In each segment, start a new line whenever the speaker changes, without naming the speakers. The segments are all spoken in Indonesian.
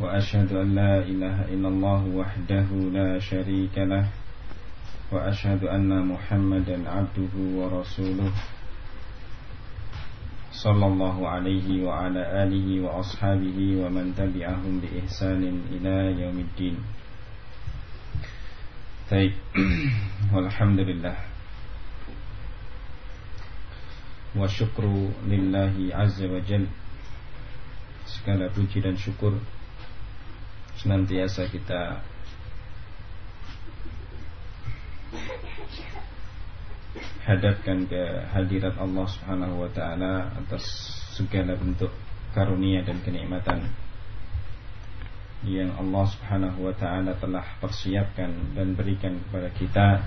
وأشهد أن لا إله إلا الله وحده لا شريك له وأشهد أن محمدا عبده ورسوله. صلى الله عليه وعلى آله وأصحابه ومن تبعهم بإحسان إلى يوم الدين. طيب والحمد لله. وشكر لله عز وجل. segala puji dan syukur senantiasa kita hadapkan ke hadirat Allah Subhanahu wa taala atas segala bentuk karunia dan kenikmatan yang Allah Subhanahu wa taala telah persiapkan dan berikan kepada kita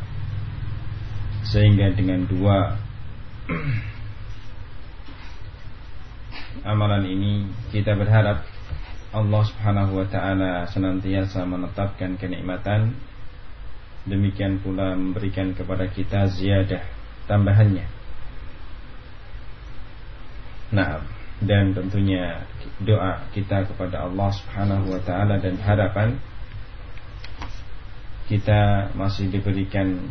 sehingga dengan dua amalan ini kita berharap Allah Subhanahu wa taala senantiasa menetapkan kenikmatan demikian pula memberikan kepada kita ziyadah tambahannya. Nah, dan tentunya doa kita kepada Allah Subhanahu wa taala dan harapan kita masih diberikan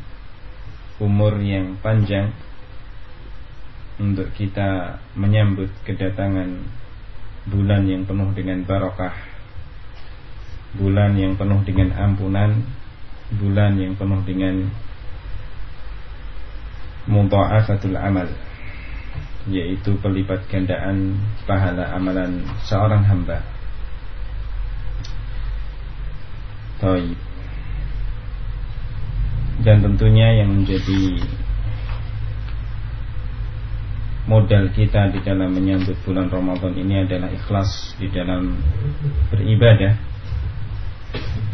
umur yang panjang untuk kita menyambut kedatangan bulan yang penuh dengan barakah bulan yang penuh dengan ampunan. Bulan yang penuh dengan mudha'afatul amal. Yaitu pelipat gandaan pahala amalan seorang hamba. Dan tentunya yang menjadi modal kita di dalam menyambut bulan Ramadan ini adalah ikhlas di dalam beribadah.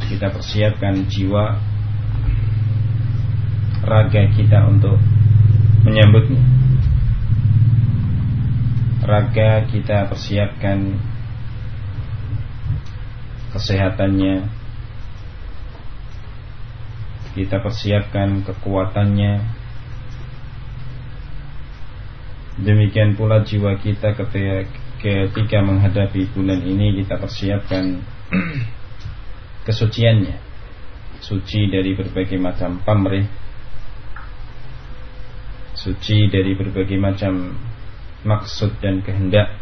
Kita persiapkan jiwa raga kita untuk menyambutnya. Raga kita persiapkan kesehatannya. Kita persiapkan kekuatannya, Demikian pula jiwa kita ketika, menghadapi bulan ini kita persiapkan kesuciannya. Suci dari berbagai macam pamrih. Suci dari berbagai macam maksud dan kehendak.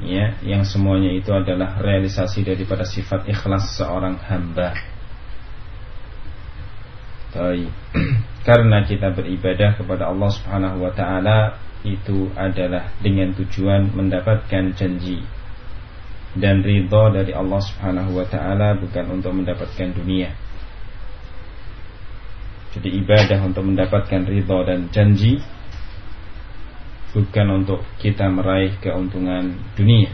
Ya, yang semuanya itu adalah realisasi daripada sifat ikhlas seorang hamba. Baik. Karena kita beribadah kepada Allah Subhanahu wa taala itu adalah dengan tujuan mendapatkan janji dan ridho dari Allah Subhanahu wa taala bukan untuk mendapatkan dunia. Jadi ibadah untuk mendapatkan ridho dan janji bukan untuk kita meraih keuntungan dunia.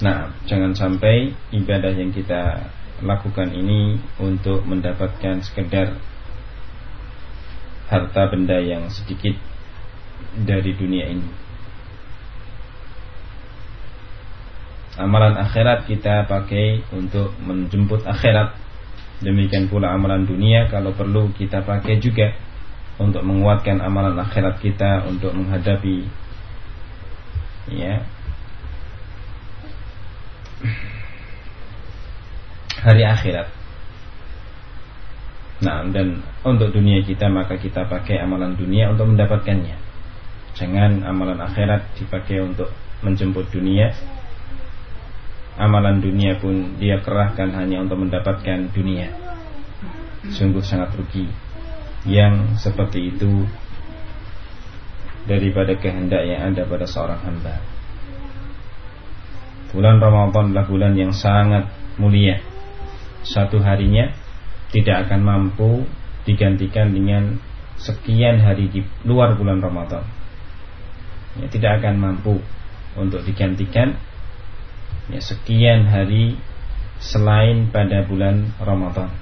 Nah, jangan sampai ibadah yang kita lakukan ini untuk mendapatkan sekedar harta benda yang sedikit dari dunia ini. Amalan akhirat kita pakai untuk menjemput akhirat. Demikian pula amalan dunia kalau perlu kita pakai juga untuk menguatkan amalan akhirat kita untuk menghadapi ya hari akhirat. Nah, dan untuk dunia kita maka kita pakai amalan dunia untuk mendapatkannya. Jangan amalan akhirat dipakai untuk menjemput dunia. Amalan dunia pun dia kerahkan hanya untuk mendapatkan dunia. Sungguh sangat rugi. Yang seperti itu daripada kehendak yang ada pada seorang hamba. Bulan Ramadan adalah bulan yang sangat mulia satu harinya tidak akan mampu digantikan dengan sekian hari di luar bulan Ramadan. Ya, tidak akan mampu untuk digantikan ya, sekian hari selain pada bulan Ramadan.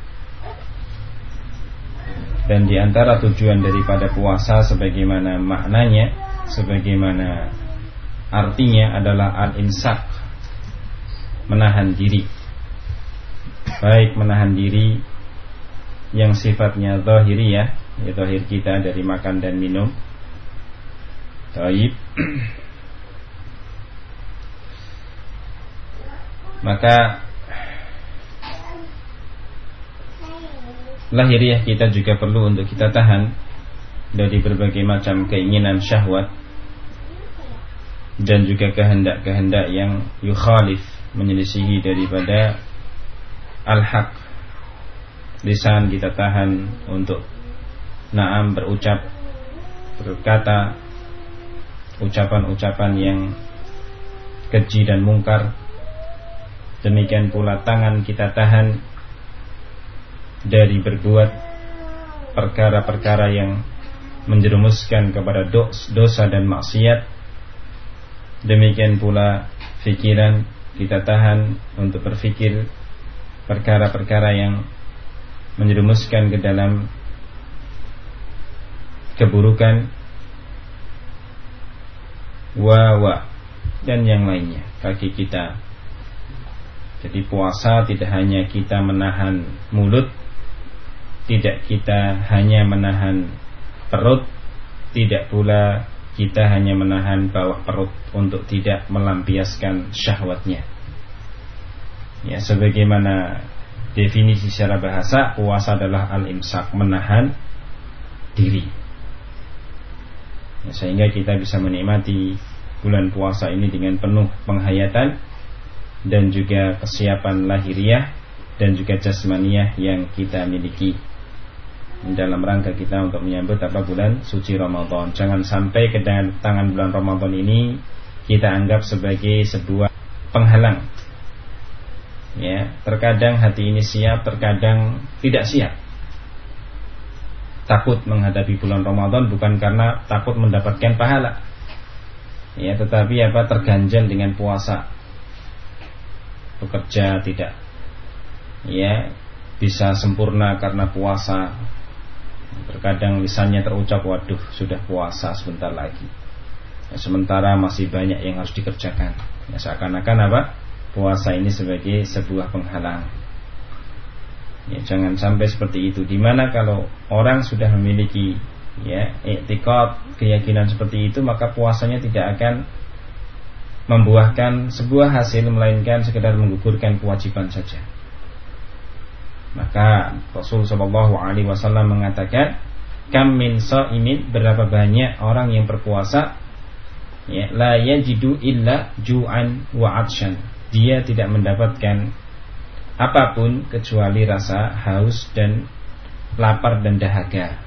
Dan di antara tujuan daripada puasa sebagaimana maknanya, sebagaimana artinya adalah al-insak, menahan diri. Baik menahan diri yang sifatnya zahiri ya, ya zahir kita dari makan dan minum. Taib. Maka lahiriah kita juga perlu untuk kita tahan dari berbagai macam keinginan syahwat dan juga kehendak-kehendak yang yukhalif menyelisihi daripada al-haq lisan kita tahan untuk naam berucap berkata ucapan-ucapan yang keji dan mungkar Demikian pula tangan kita tahan dari berbuat perkara-perkara yang menjerumuskan kepada dosa dan maksiat. Demikian pula pikiran kita tahan untuk berpikir perkara-perkara yang menjerumuskan ke dalam keburukan wa wa dan yang lainnya kaki kita jadi puasa tidak hanya kita menahan mulut, tidak kita hanya menahan perut, tidak pula kita hanya menahan bawah perut untuk tidak melampiaskan syahwatnya. Ya, sebagaimana definisi secara bahasa, puasa adalah al-imsak, menahan diri. Ya, sehingga kita bisa menikmati bulan puasa ini dengan penuh penghayatan dan juga kesiapan lahiriah dan juga jasmaniah yang kita miliki dalam rangka kita untuk menyambut apa bulan suci Ramadan. Jangan sampai kedatangan bulan Ramadan ini kita anggap sebagai sebuah penghalang. Ya, terkadang hati ini siap, terkadang tidak siap. Takut menghadapi bulan Ramadan bukan karena takut mendapatkan pahala. Ya, tetapi apa terganjal dengan puasa. Bekerja tidak. Ya bisa sempurna karena puasa. Terkadang lisannya terucap waduh sudah puasa sebentar lagi. Ya, sementara masih banyak yang harus dikerjakan. Ya, seakan-akan apa puasa ini sebagai sebuah penghalang ya, jangan sampai seperti itu di mana kalau orang sudah memiliki ya etikot keyakinan seperti itu maka puasanya tidak akan membuahkan sebuah hasil melainkan sekedar menggugurkan kewajiban saja. Maka Rasul Shallallahu Alaihi Wasallam mengatakan, kam min imin berapa banyak orang yang berpuasa ya la yajidu illa ju'an wa atshan. Dia tidak mendapatkan apa pun kecuali rasa haus dan lapar dan dahaga.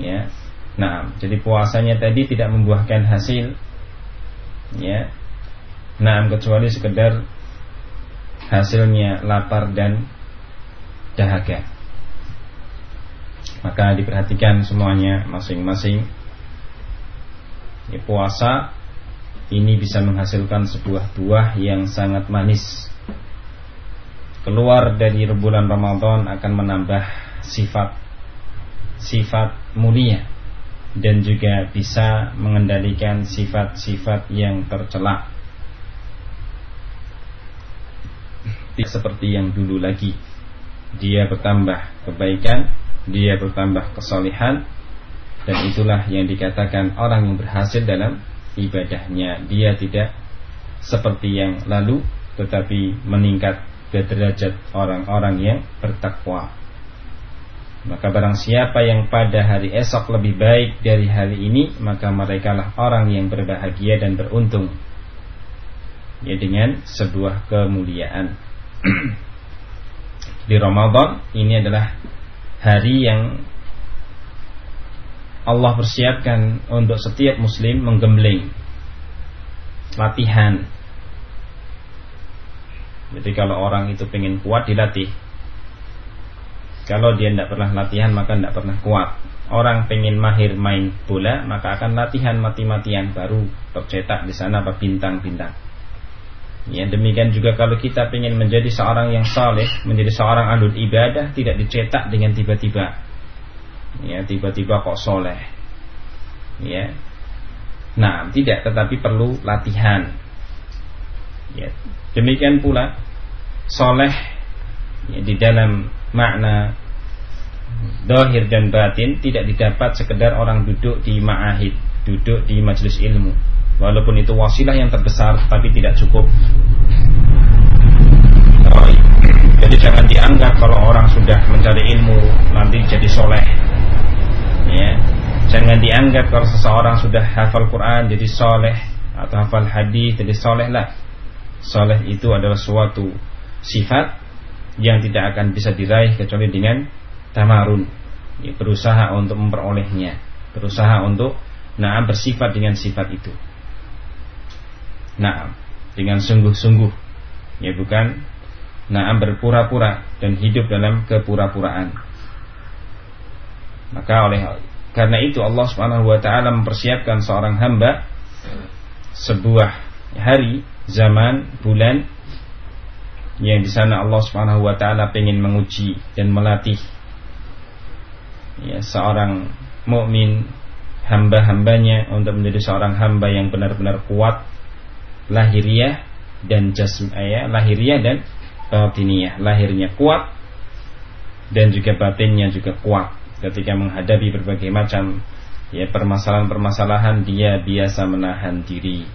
Ya. Nah, jadi puasanya tadi tidak membuahkan hasil. Ya. Nah kecuali sekedar hasilnya lapar dan dahaga. Maka diperhatikan semuanya masing-masing. Ya, puasa ini bisa menghasilkan sebuah buah yang sangat manis keluar dari bulan Ramadan akan menambah sifat sifat mulia dan juga bisa mengendalikan sifat-sifat yang tercela. Tidak seperti yang dulu lagi. Dia bertambah kebaikan, dia bertambah kesalehan dan itulah yang dikatakan orang yang berhasil dalam ibadahnya. Dia tidak seperti yang lalu tetapi meningkat ke derajat orang-orang yang bertakwa. Maka barang siapa yang pada hari esok lebih baik dari hari ini Maka mereka lah orang yang berbahagia dan beruntung Ya dengan sebuah kemuliaan Di Ramadan ini adalah hari yang Allah persiapkan untuk setiap muslim menggembleng Latihan Jadi kalau orang itu pengen kuat dilatih kalau dia tidak pernah latihan maka tidak pernah kuat. Orang pengen mahir main bola maka akan latihan mati-matian baru tercetak di sana apa bintang-bintang. Ya, demikian juga kalau kita ingin menjadi seorang yang saleh, menjadi seorang alul ibadah tidak dicetak dengan tiba-tiba. Ya, tiba-tiba kok soleh. Ya. Nah, tidak, tetapi perlu latihan. Ya. Demikian pula soleh ya, di dalam makna dohir dan batin tidak didapat sekedar orang duduk di ma'ahid, duduk di majelis ilmu Walaupun itu wasilah yang terbesar Tapi tidak cukup Jadi jangan dianggap Kalau orang sudah mencari ilmu Nanti jadi soleh. Jangan dianggap Kalau seseorang sudah hafal Quran Jadi soleh Atau hafal hadis Jadi soleh lah Soleh itu adalah suatu sifat Yang tidak akan bisa diraih Kecuali dengan tamarun ya, Berusaha untuk memperolehnya Berusaha untuk Nah bersifat dengan sifat itu Nah, dengan sungguh-sungguh. Ya bukan Naam berpura-pura dan hidup dalam kepura-puraan. Maka oleh karena itu Allah Subhanahu wa taala mempersiapkan seorang hamba sebuah hari, zaman, bulan yang di sana Allah Subhanahu wa taala ingin menguji dan melatih ya seorang mukmin hamba-hambanya untuk menjadi seorang hamba yang benar-benar kuat lahiriah dan jasmaya, lahiriah dan batiniah. Lahirnya kuat dan juga batinnya juga kuat ketika menghadapi berbagai macam ya permasalahan-permasalahan dia biasa menahan diri.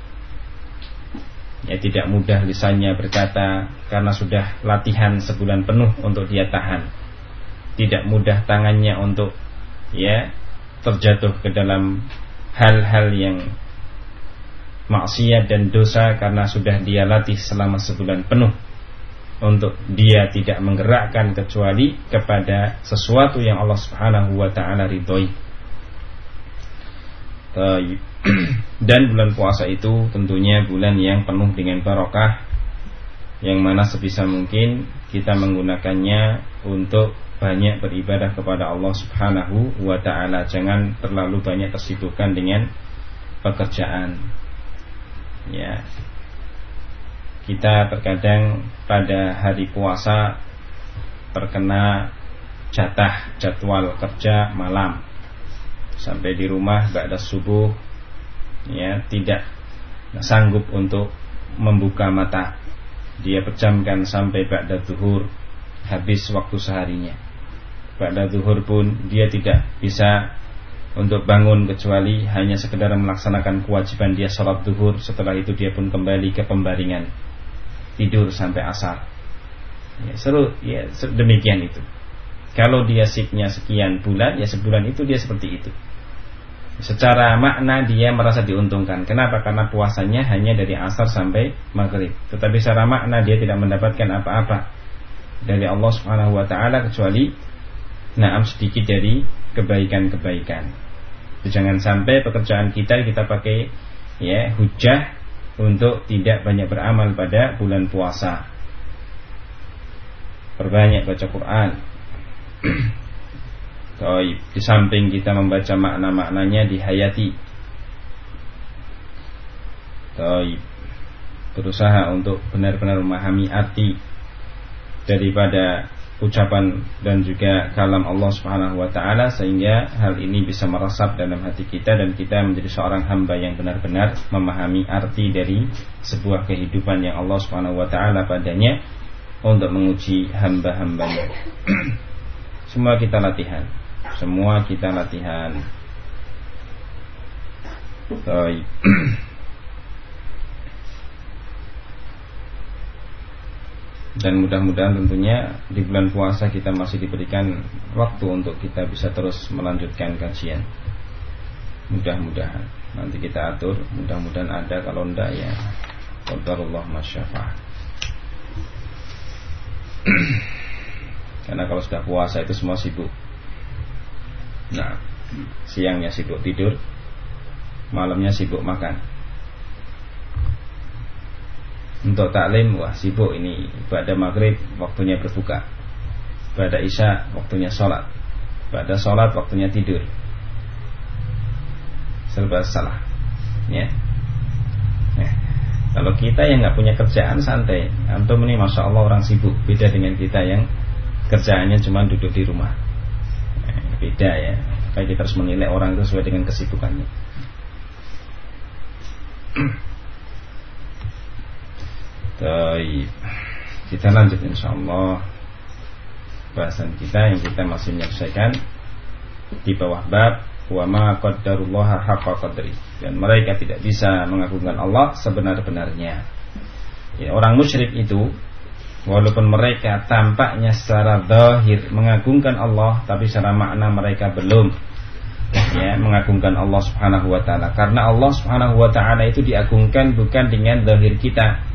Ya tidak mudah lisannya berkata karena sudah latihan sebulan penuh untuk dia tahan. Tidak mudah tangannya untuk ya terjatuh ke dalam hal-hal yang maksiat dan dosa karena sudah dia latih selama sebulan penuh untuk dia tidak menggerakkan kecuali kepada sesuatu yang Allah Subhanahu wa taala ridhoi. Dan bulan puasa itu tentunya bulan yang penuh dengan barokah yang mana sebisa mungkin kita menggunakannya untuk banyak beribadah kepada Allah Subhanahu wa taala. Jangan terlalu banyak tersibukkan dengan pekerjaan ya kita terkadang pada hari puasa terkena jatah jadwal kerja malam. Sampai di rumah ada subuh ya tidak sanggup untuk membuka mata. Dia pejamkan sampai ba'da zuhur habis waktu seharinya. Ba'da zuhur pun dia tidak bisa untuk bangun kecuali hanya sekedar melaksanakan kewajiban dia sholat duhur. Setelah itu dia pun kembali ke pembaringan tidur sampai asar. Ya, seru ya demikian itu. Kalau dia siknya sekian bulan ya sebulan itu dia seperti itu. Secara makna dia merasa diuntungkan. Kenapa? Karena puasanya hanya dari asar sampai maghrib. Tetapi secara makna dia tidak mendapatkan apa-apa dari Allah Subhanahu wa taala kecuali naam sedikit dari kebaikan-kebaikan. Jangan sampai pekerjaan kita kita pakai ya hujah untuk tidak banyak beramal pada bulan puasa. Perbanyak baca Quran. Di samping kita membaca makna-maknanya dihayati. Toib. Berusaha untuk benar-benar memahami arti daripada ucapan dan juga kalam Allah Subhanahu wa taala sehingga hal ini bisa meresap dalam hati kita dan kita menjadi seorang hamba yang benar-benar memahami arti dari sebuah kehidupan yang Allah Subhanahu wa taala padanya untuk menguji hamba-hambanya. Semua kita latihan. Semua kita latihan. Baik. dan mudah-mudahan tentunya di bulan puasa kita masih diberikan waktu untuk kita bisa terus melanjutkan kajian. Mudah-mudahan. Nanti kita atur mudah-mudahan ada kalau enggak ya Qadarullah masyafah karena kalau sudah puasa itu semua sibuk. Nah siangnya sibuk tidur malamnya sibuk makan untuk taklim wah sibuk ini. Pada maghrib waktunya berbuka. Pada isya waktunya sholat. Pada sholat waktunya tidur. Serba salah ya. Kalau kita yang nggak punya kerjaan santai, antum ini masya Allah orang sibuk, beda dengan kita yang kerjaannya cuma duduk di rumah. Eh, beda ya. Kayak kita harus menilai orang itu sesuai dengan kesibukannya. Baik. Kita lanjut insya Allah bahasan kita yang kita masih menyelesaikan di bawah bab wa ma qaddarullaha haqqa qadri dan mereka tidak bisa mengagungkan Allah sebenar-benarnya. Ya, orang musyrik itu walaupun mereka tampaknya secara zahir mengagungkan Allah tapi secara makna mereka belum ya mengagungkan Allah Subhanahu wa taala karena Allah Subhanahu wa taala itu diagungkan bukan dengan zahir kita.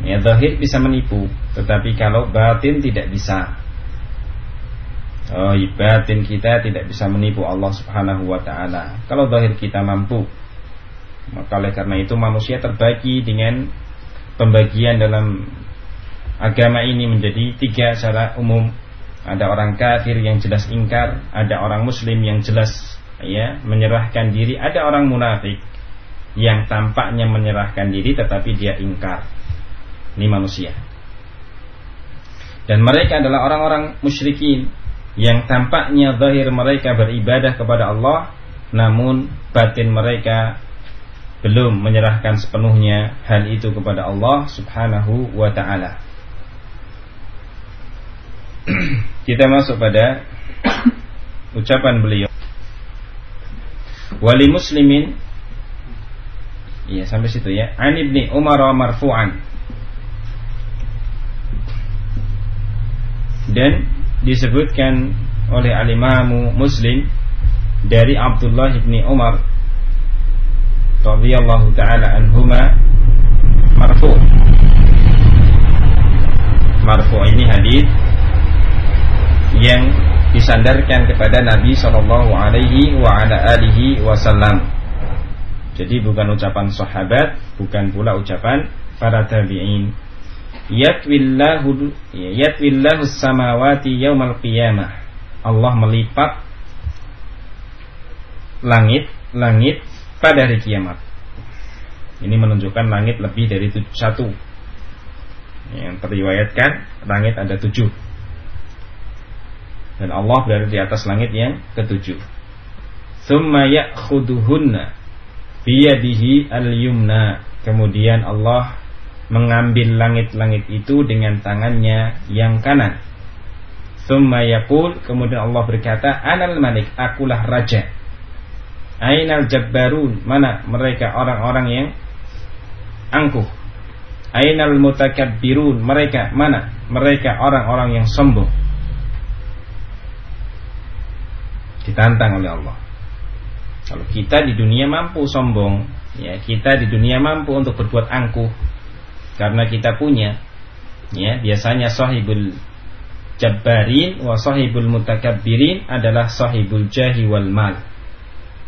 Ya zahir bisa menipu tetapi kalau batin tidak bisa oh, batin kita tidak bisa menipu Allah Subhanahu wa taala. Kalau zahir kita mampu. Maka oleh karena itu manusia terbagi dengan pembagian dalam agama ini menjadi tiga secara umum. Ada orang kafir yang jelas ingkar, ada orang muslim yang jelas ya menyerahkan diri, ada orang munafik yang tampaknya menyerahkan diri tetapi dia ingkar. Ini manusia. Dan mereka adalah orang-orang musyrikin yang tampaknya zahir mereka beribadah kepada Allah namun batin mereka belum menyerahkan sepenuhnya hal itu kepada Allah Subhanahu wa taala. Kita masuk pada ucapan beliau. Wali muslimin Iya sampai situ ya. An ibni Umar marfu'an. Dan disebutkan oleh alimamu Muslim dari Abdullah bin Umar radhiyallahu taala anhuma marfu marfu ini hadis yang disandarkan kepada Nabi Shallallahu Alaihi wa ala alihi Wasallam. Jadi bukan ucapan sahabat, bukan pula ucapan para tabi'in yatwillahu yatwillahu samawati yaumal qiyamah. Allah melipat langit langit pada hari kiamat. Ini menunjukkan langit lebih dari satu. Yang terriwayatkan langit ada tujuh. Dan Allah berada di atas langit yang ketujuh. Thumma ya'khuduhunna biyadihi al-yumna. Kemudian Allah mengambil langit-langit itu dengan tangannya yang kanan. Thumma yakul, kemudian Allah berkata, Anal malik, akulah raja. Ainal jabbarun, mana mereka orang-orang yang angkuh. Ainal mutakabbirun, mereka mana? Mereka orang-orang yang sombong. Ditantang oleh Allah. Kalau kita di dunia mampu sombong, ya kita di dunia mampu untuk berbuat angkuh, karena kita punya ya biasanya sahibul jabbarin wa sahibul mutakabbirin adalah sahibul jahi wal mal.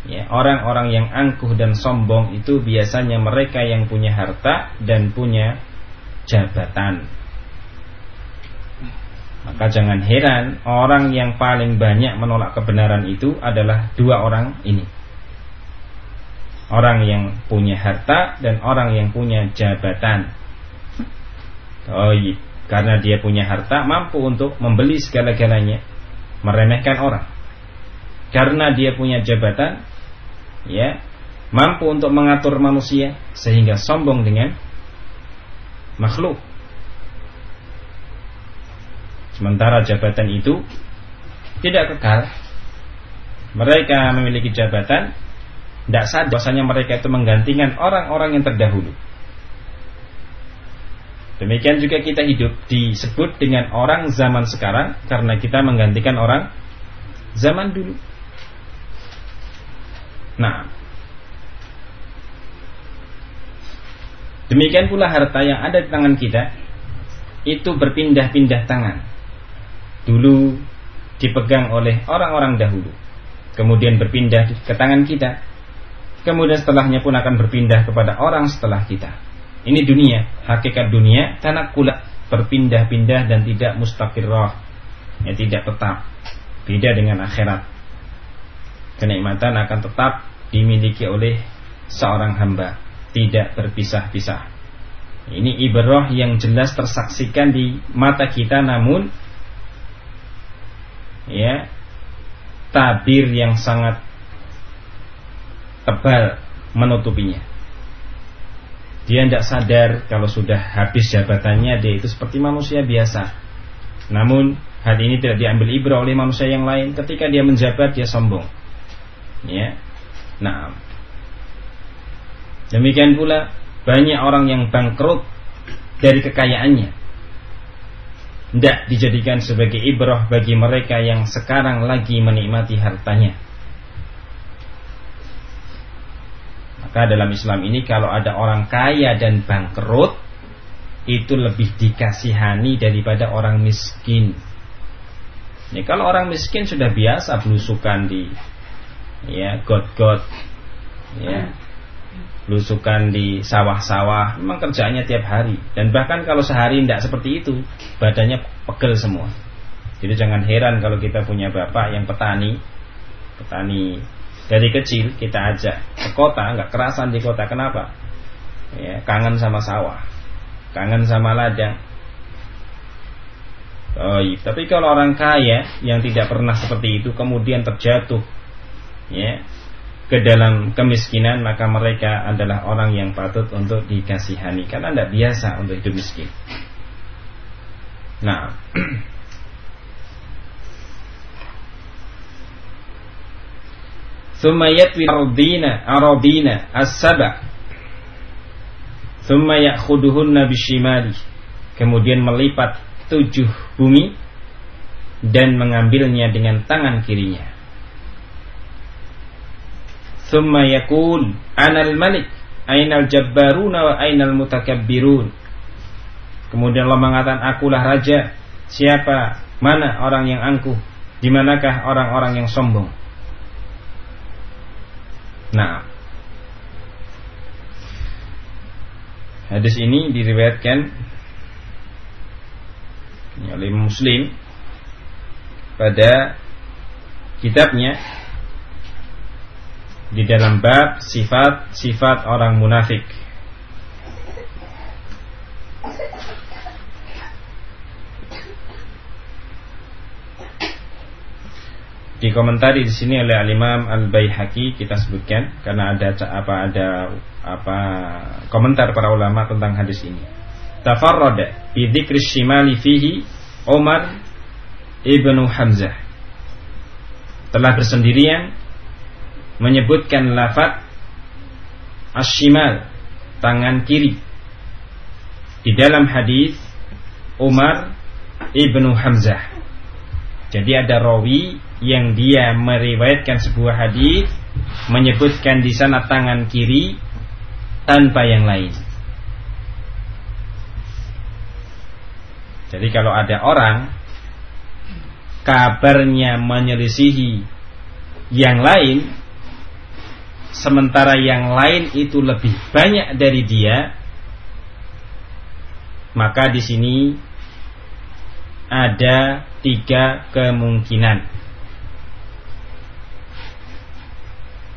Ya orang-orang yang angkuh dan sombong itu biasanya mereka yang punya harta dan punya jabatan. Maka jangan heran orang yang paling banyak menolak kebenaran itu adalah dua orang ini. Orang yang punya harta dan orang yang punya jabatan Oh, iya. karena dia punya harta mampu untuk membeli segala-galanya, meremehkan orang. Karena dia punya jabatan, ya, mampu untuk mengatur manusia sehingga sombong dengan makhluk. Sementara jabatan itu tidak kekal. Mereka memiliki jabatan, tidak sadar bahwasanya mereka itu menggantikan orang-orang yang terdahulu. Demikian juga kita hidup disebut dengan orang zaman sekarang karena kita menggantikan orang zaman dulu. Nah, demikian pula harta yang ada di tangan kita itu berpindah-pindah tangan. Dulu dipegang oleh orang-orang dahulu, kemudian berpindah ke tangan kita, kemudian setelahnya pun akan berpindah kepada orang setelah kita. Ini dunia, hakikat dunia tanah kulak berpindah-pindah dan tidak mustaqirrah. Ya tidak tetap. Beda dengan akhirat. Kenikmatan akan tetap dimiliki oleh seorang hamba, tidak berpisah-pisah. Ini ibrah yang jelas tersaksikan di mata kita namun ya tabir yang sangat tebal menutupinya. Dia tidak sadar kalau sudah habis jabatannya dia itu seperti manusia biasa. Namun hal ini tidak diambil ibrah oleh manusia yang lain. Ketika dia menjabat dia sombong. Ya. Nah. Demikian pula banyak orang yang bangkrut dari kekayaannya. Tidak dijadikan sebagai ibrah bagi mereka yang sekarang lagi menikmati hartanya. Maka dalam Islam ini kalau ada orang kaya dan bangkrut itu lebih dikasihani daripada orang miskin. Ini kalau orang miskin sudah biasa belusukan di ya got-got ya. Lusukan di sawah-sawah memang kerjaannya tiap hari. Dan bahkan kalau sehari tidak seperti itu badannya pegel semua. Jadi jangan heran kalau kita punya bapak yang petani petani dari kecil kita ajak ke kota nggak kerasan di kota. Kenapa? Ya kangen sama sawah kangen sama ladang. Oh, tapi kalau orang kaya yang tidak pernah seperti itu kemudian terjatuh ya ke dalam kemiskinan maka mereka adalah orang yang patut untuk dikasihani. Karena tidak biasa untuk hidup miskin. Nah, ثم يطوي الأرضين أراضين السبع ثم يأخذهن bishimali kemudian melipat tujuh bumi dan mengambilnya dengan tangan kirinya Thumma yakul anal malik ainal jabbaruna wa ainal mutakabbirun. Kemudian Allah mengatakan akulah raja. Siapa? Mana orang yang angkuh? Di manakah orang-orang yang sombong? Nah, hadis ini diriwayatkan oleh Muslim pada kitabnya di dalam bab sifat-sifat orang munafik. Di komentar di sini oleh Al Imam Al Baihaqi kita sebutkan karena ada apa ada apa komentar para ulama tentang hadis ini. Tafarrada bi dzikri shimali fihi Umar ibnu Hamzah telah bersendirian menyebutkan lafat ashimal tangan kiri di dalam hadis Umar ibnu Hamzah. Jadi ada rawi yang dia meriwayatkan sebuah hadis menyebutkan di sana tangan kiri tanpa yang lain. Jadi kalau ada orang kabarnya menyelisihi yang lain sementara yang lain itu lebih banyak dari dia, maka di sini ada tiga kemungkinan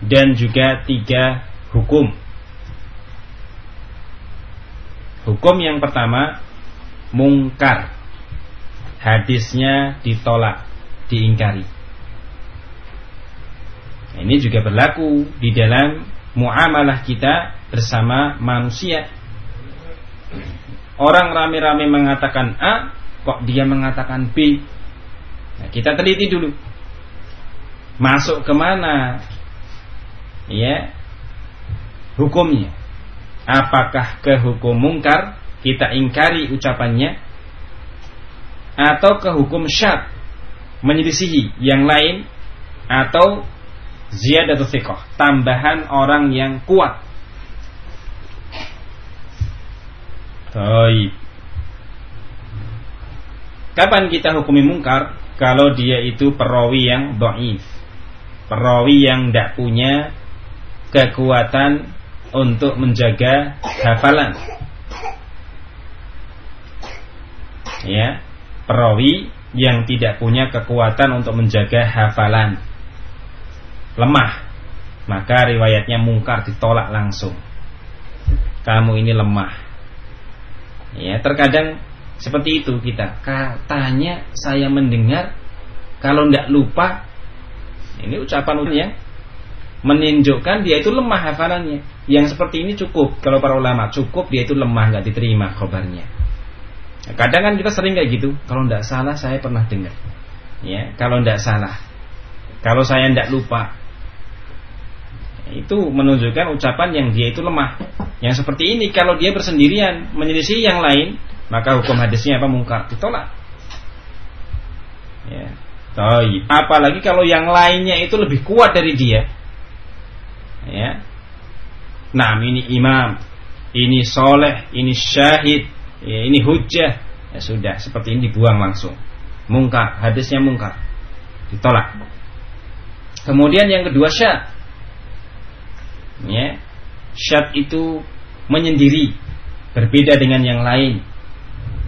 dan juga tiga hukum. Hukum yang pertama mungkar, hadisnya ditolak, diingkari. Ini juga berlaku di dalam muamalah kita bersama manusia. Orang rame-rame mengatakan A, kok dia mengatakan B? Nah, kita teliti dulu. Masuk ke mana? Ya, hukumnya. Apakah ke hukum mungkar kita ingkari ucapannya atau ke hukum syad menyelisihi yang lain atau ziyadatu thiqah, tambahan orang yang kuat. Baik. Kapan kita hukumi mungkar? Kalau dia itu perawi yang doif. Perawi yang tidak punya kekuatan untuk menjaga hafalan. Ya, perawi yang tidak punya kekuatan untuk menjaga hafalan lemah maka riwayatnya mungkar ditolak langsung kamu ini lemah Ya, terkadang seperti itu kita. Katanya saya mendengar kalau tidak lupa ini ucapan yang menunjukkan dia itu lemah hafalannya. Yang seperti ini cukup kalau para ulama cukup dia itu lemah nggak diterima kabarnya. Kadang kan kita sering kayak gitu. Kalau tidak salah saya pernah dengar. Ya, kalau tidak salah. Kalau saya tidak lupa. Itu menunjukkan ucapan yang dia itu lemah. Yang seperti ini kalau dia bersendirian menyelisih yang lain, maka hukum hadisnya apa mungkar ditolak. Ya. Taib. Apalagi kalau yang lainnya itu lebih kuat dari dia. Nah, ini imam, ini soleh, ini syahid, ya, ini hujah. Ya sudah, seperti ini dibuang langsung. Mungkar, hadisnya mungkar. Ditolak. Kemudian yang kedua syad. Ya. Syad itu menyendiri, berbeda dengan yang lain.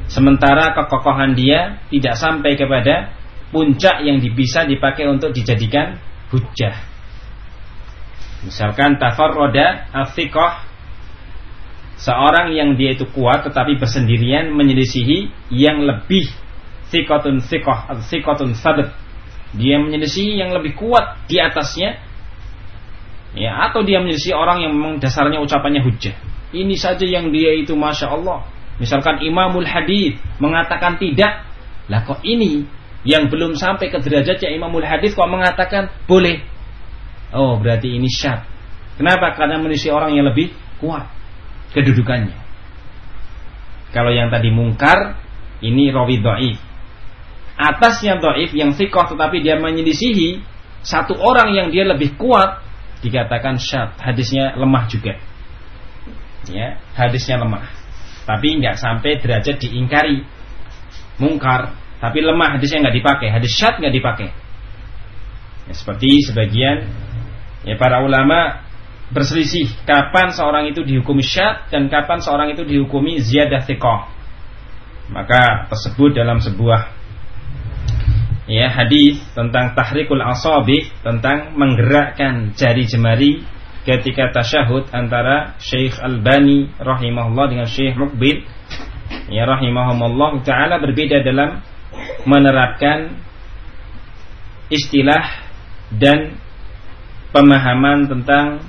Sementara kekokohan dia tidak sampai kepada puncak yang bisa dipakai untuk dijadikan hujah. Misalkan tafarroda afiqah seorang yang dia itu kuat tetapi bersendirian menyelisihi yang lebih sikotun sikoh atau sikotun sadat dia menyelisihi yang lebih kuat di atasnya. Ya atau dia menyelisihi orang yang memang dasarnya ucapannya hujah ini saja yang dia itu masya Allah. Misalkan Imamul Hadis mengatakan tidak, lah kok ini yang belum sampai ke derajatnya Imamul Hadis kok mengatakan boleh. Oh, berarti ini syad. Kenapa? Karena manusia orang yang lebih kuat kedudukannya. Kalau yang tadi mungkar, ini rawi dhaif. Atasnya dhaif yang sikoh tetapi dia menyelisihi satu orang yang dia lebih kuat dikatakan syad. Hadisnya lemah juga. Ya, hadisnya lemah tapi nggak sampai derajat diingkari mungkar tapi lemah hadisnya nggak dipakai hadis syad nggak dipakai ya, seperti sebagian ya para ulama berselisih kapan seorang itu dihukumi syad dan kapan seorang itu dihukumi ziyadah thiqah. Maka tersebut dalam sebuah ya hadis tentang tahrikul asabi tentang menggerakkan jari jemari ketika tasyahud antara Syekh Al-Bani rahimahullah dengan Syekh Mukbil ya rahimahumullah taala berbeda dalam menerapkan istilah dan pemahaman tentang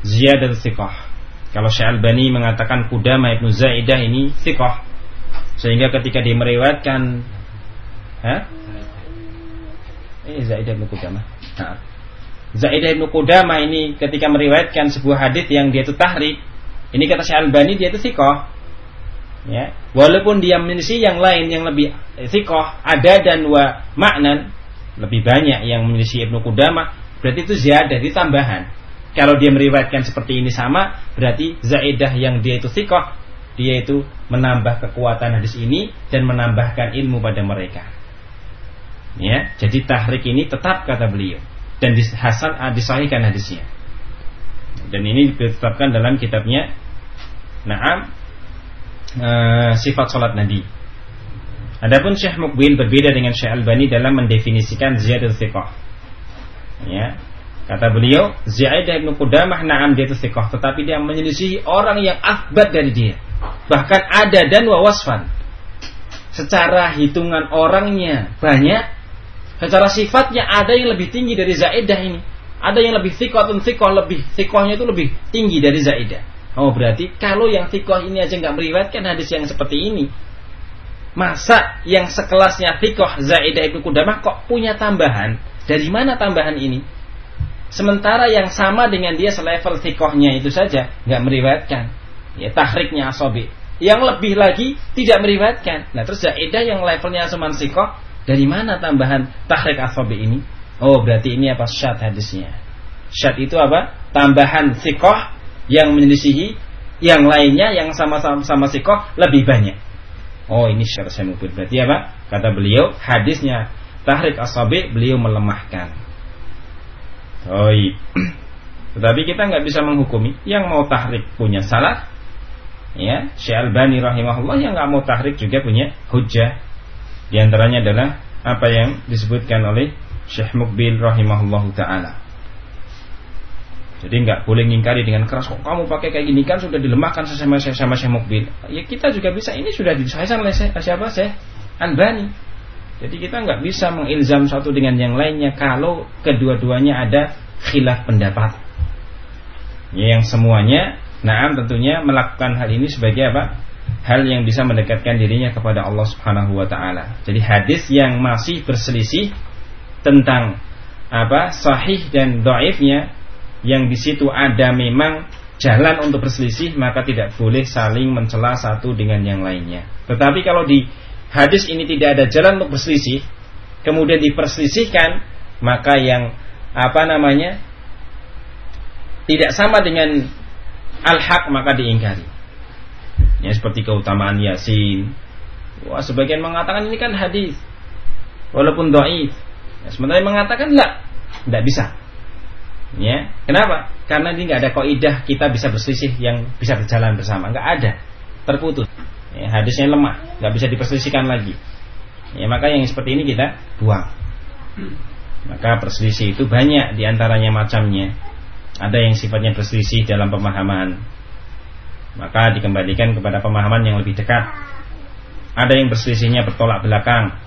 ziyadah thiqah. Kalau Syekh Al-Bani mengatakan Kudama Ibnu Zaidah ini thiqah sehingga ketika dia meriwayatkan ha? Eh Zaidah Ibnu Kudama. Nah, Zaidah ibnu Qudama ini ketika meriwayatkan sebuah hadis yang dia itu tahrik, ini kata Syekh Albani dia itu sikoh. Ya, walaupun dia memiliki yang lain yang lebih sikoh, ada dan wa maknan lebih banyak yang memiliki ibnu Qudama, berarti itu ziyadah, itu tambahan. Kalau dia meriwayatkan seperti ini sama, berarti Zaidah yang dia itu sikoh, dia itu menambah kekuatan hadis ini dan menambahkan ilmu pada mereka. Ya, jadi tahrik ini tetap kata beliau dan Hasan ah, disahihkan hadisnya. Dan ini ditetapkan dalam kitabnya Naam uh, sifat salat Nabi. Adapun Syekh Mukbil berbeda dengan Syekh Albani dalam mendefinisikan ziyadah thiqah. Ya. Kata beliau, Ziyadah bin Qudamah na'am dia itu thiqah, tetapi dia menyelisihi orang yang akbat dari dia. Bahkan ada dan wawasfan. Secara hitungan orangnya banyak, Secara sifatnya ada yang lebih tinggi dari Zaidah ini. Ada yang lebih dan sikoh lebih sikohnya itu lebih tinggi dari Zaidah. Oh berarti kalau yang sikoh ini aja nggak meriwayatkan hadis yang seperti ini, masa yang sekelasnya sikoh Zaidah itu Kudamah kok punya tambahan? Dari mana tambahan ini? Sementara yang sama dengan dia selevel sikohnya itu saja nggak meriwayatkan. Ya tahriknya asobi. Yang lebih lagi tidak meriwayatkan. Nah terus Zaidah yang levelnya cuma sikoh dari mana tambahan tahrik asabi ini? Oh, berarti ini apa syad hadisnya. Syad itu apa? Tambahan sikoh yang menyelisihi yang lainnya yang sama-sama sama sikoh lebih banyak. Oh, ini syad saya mungkin. Berarti apa? Kata beliau, hadisnya tahrik asabi beliau melemahkan. Oh. Tetapi kita nggak bisa menghukumi yang mau tahrik punya salah ya Syekh Albani rahimahullah yang nggak mau tahrik juga punya hujah di antaranya adalah apa yang disebutkan oleh Syekh Mukbil rahimahullahu taala. Jadi nggak boleh ngingkari dengan keras kok kamu pakai kayak gini kan sudah dilemahkan sama sama saya mobil. Ya kita juga bisa ini sudah disahkan oleh siapa saya Albani. Jadi kita nggak bisa mengilzam satu dengan yang lainnya kalau kedua-duanya ada khilaf pendapat. Ya, yang semuanya, nah tentunya melakukan hal ini sebagai apa? Hal yang bisa mendekatkan dirinya kepada Allah Subhanahu wa taala. Jadi hadis yang masih berselisih tentang apa? sahih dan dhaifnya yang di situ ada memang jalan untuk berselisih maka tidak boleh saling mencela satu dengan yang lainnya. Tetapi kalau di hadis ini tidak ada jalan untuk berselisih, kemudian diperselisihkan, maka yang apa namanya tidak sama dengan al-haq maka diingkari. Ya seperti keutamaan Yasin. Wah, sebagian mengatakan ini kan hadis. Walaupun dhaif. Ya, sementara mengatakan tidak, tidak bisa. Ya, kenapa? Karena ini nggak ada kaidah kita bisa berselisih yang bisa berjalan bersama, nggak ada, terputus. Ya, hadisnya lemah, nggak bisa diperselisihkan lagi. Ya, maka yang seperti ini kita buang. Maka perselisih itu banyak di antaranya macamnya. Ada yang sifatnya berselisih dalam pemahaman, maka dikembalikan kepada pemahaman yang lebih dekat. Ada yang berselisihnya bertolak belakang,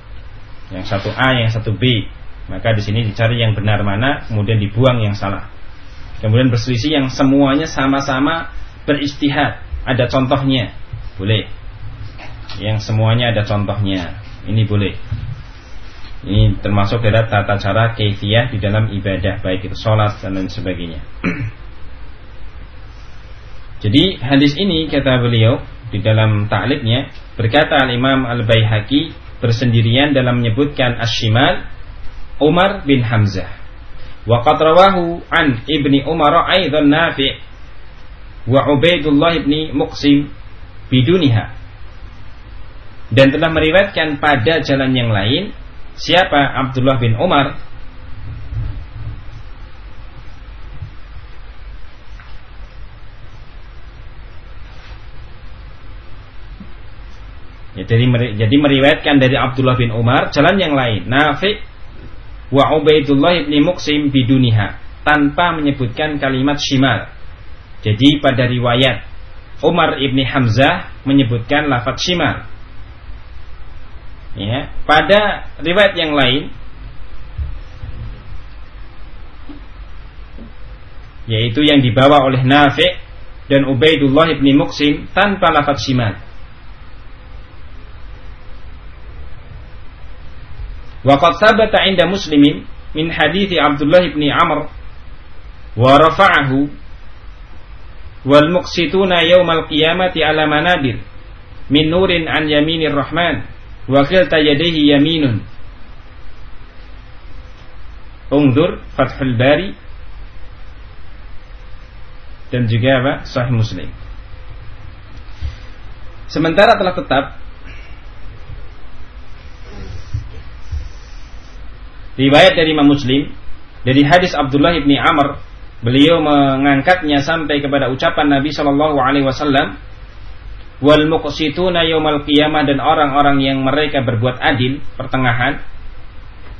yang satu A, yang satu B, maka di sini dicari yang benar mana, kemudian dibuang yang salah. Kemudian berselisih yang semuanya sama-sama beristihad. Ada contohnya, boleh. Yang semuanya ada contohnya, ini boleh. Ini termasuk dari tata cara keifiyah di dalam ibadah, baik itu sholat dan lain sebagainya. Jadi hadis ini kata beliau di dalam ta'libnya berkata Al-Imam Al-Baihaqi bersendirian dalam menyebutkan asyimal Umar bin Hamzah. Wa rawahu an Ibni Umar aidan Nafi' wa Ubaidullah ibni Muqsim biduniha. Dan telah meriwayatkan pada jalan yang lain siapa Abdullah bin Umar Ya, jadi, jadi meriwayatkan dari Abdullah bin Umar jalan yang lain. Nafi wa Ubaidullah ibni Muqsim biduniha tanpa menyebutkan kalimat shimal. Jadi pada riwayat Umar ibni Hamzah menyebutkan lafaz shimal. Ya, pada riwayat yang lain yaitu yang dibawa oleh Nafi' dan Ubaidullah ibni Muksim tanpa lafaz simat. Waqad sabata 'inda Muslimin min hadithi Abdullah ibni Amr wa rafa'ahu wal muqsituna yaumal qiyamati ala manabir min nurin an yaminir rahman wa qilta yadayhi yaminun Ungdur Fathul Bari dan juga apa? Sahih Muslim. Sementara telah tetap riwayat dari Imam Muslim dari hadis Abdullah ibni Amr beliau mengangkatnya sampai kepada ucapan Nabi Shallallahu Alaihi Wasallam wal muqsituna yaumal qiyamah dan orang-orang yang mereka berbuat adil pertengahan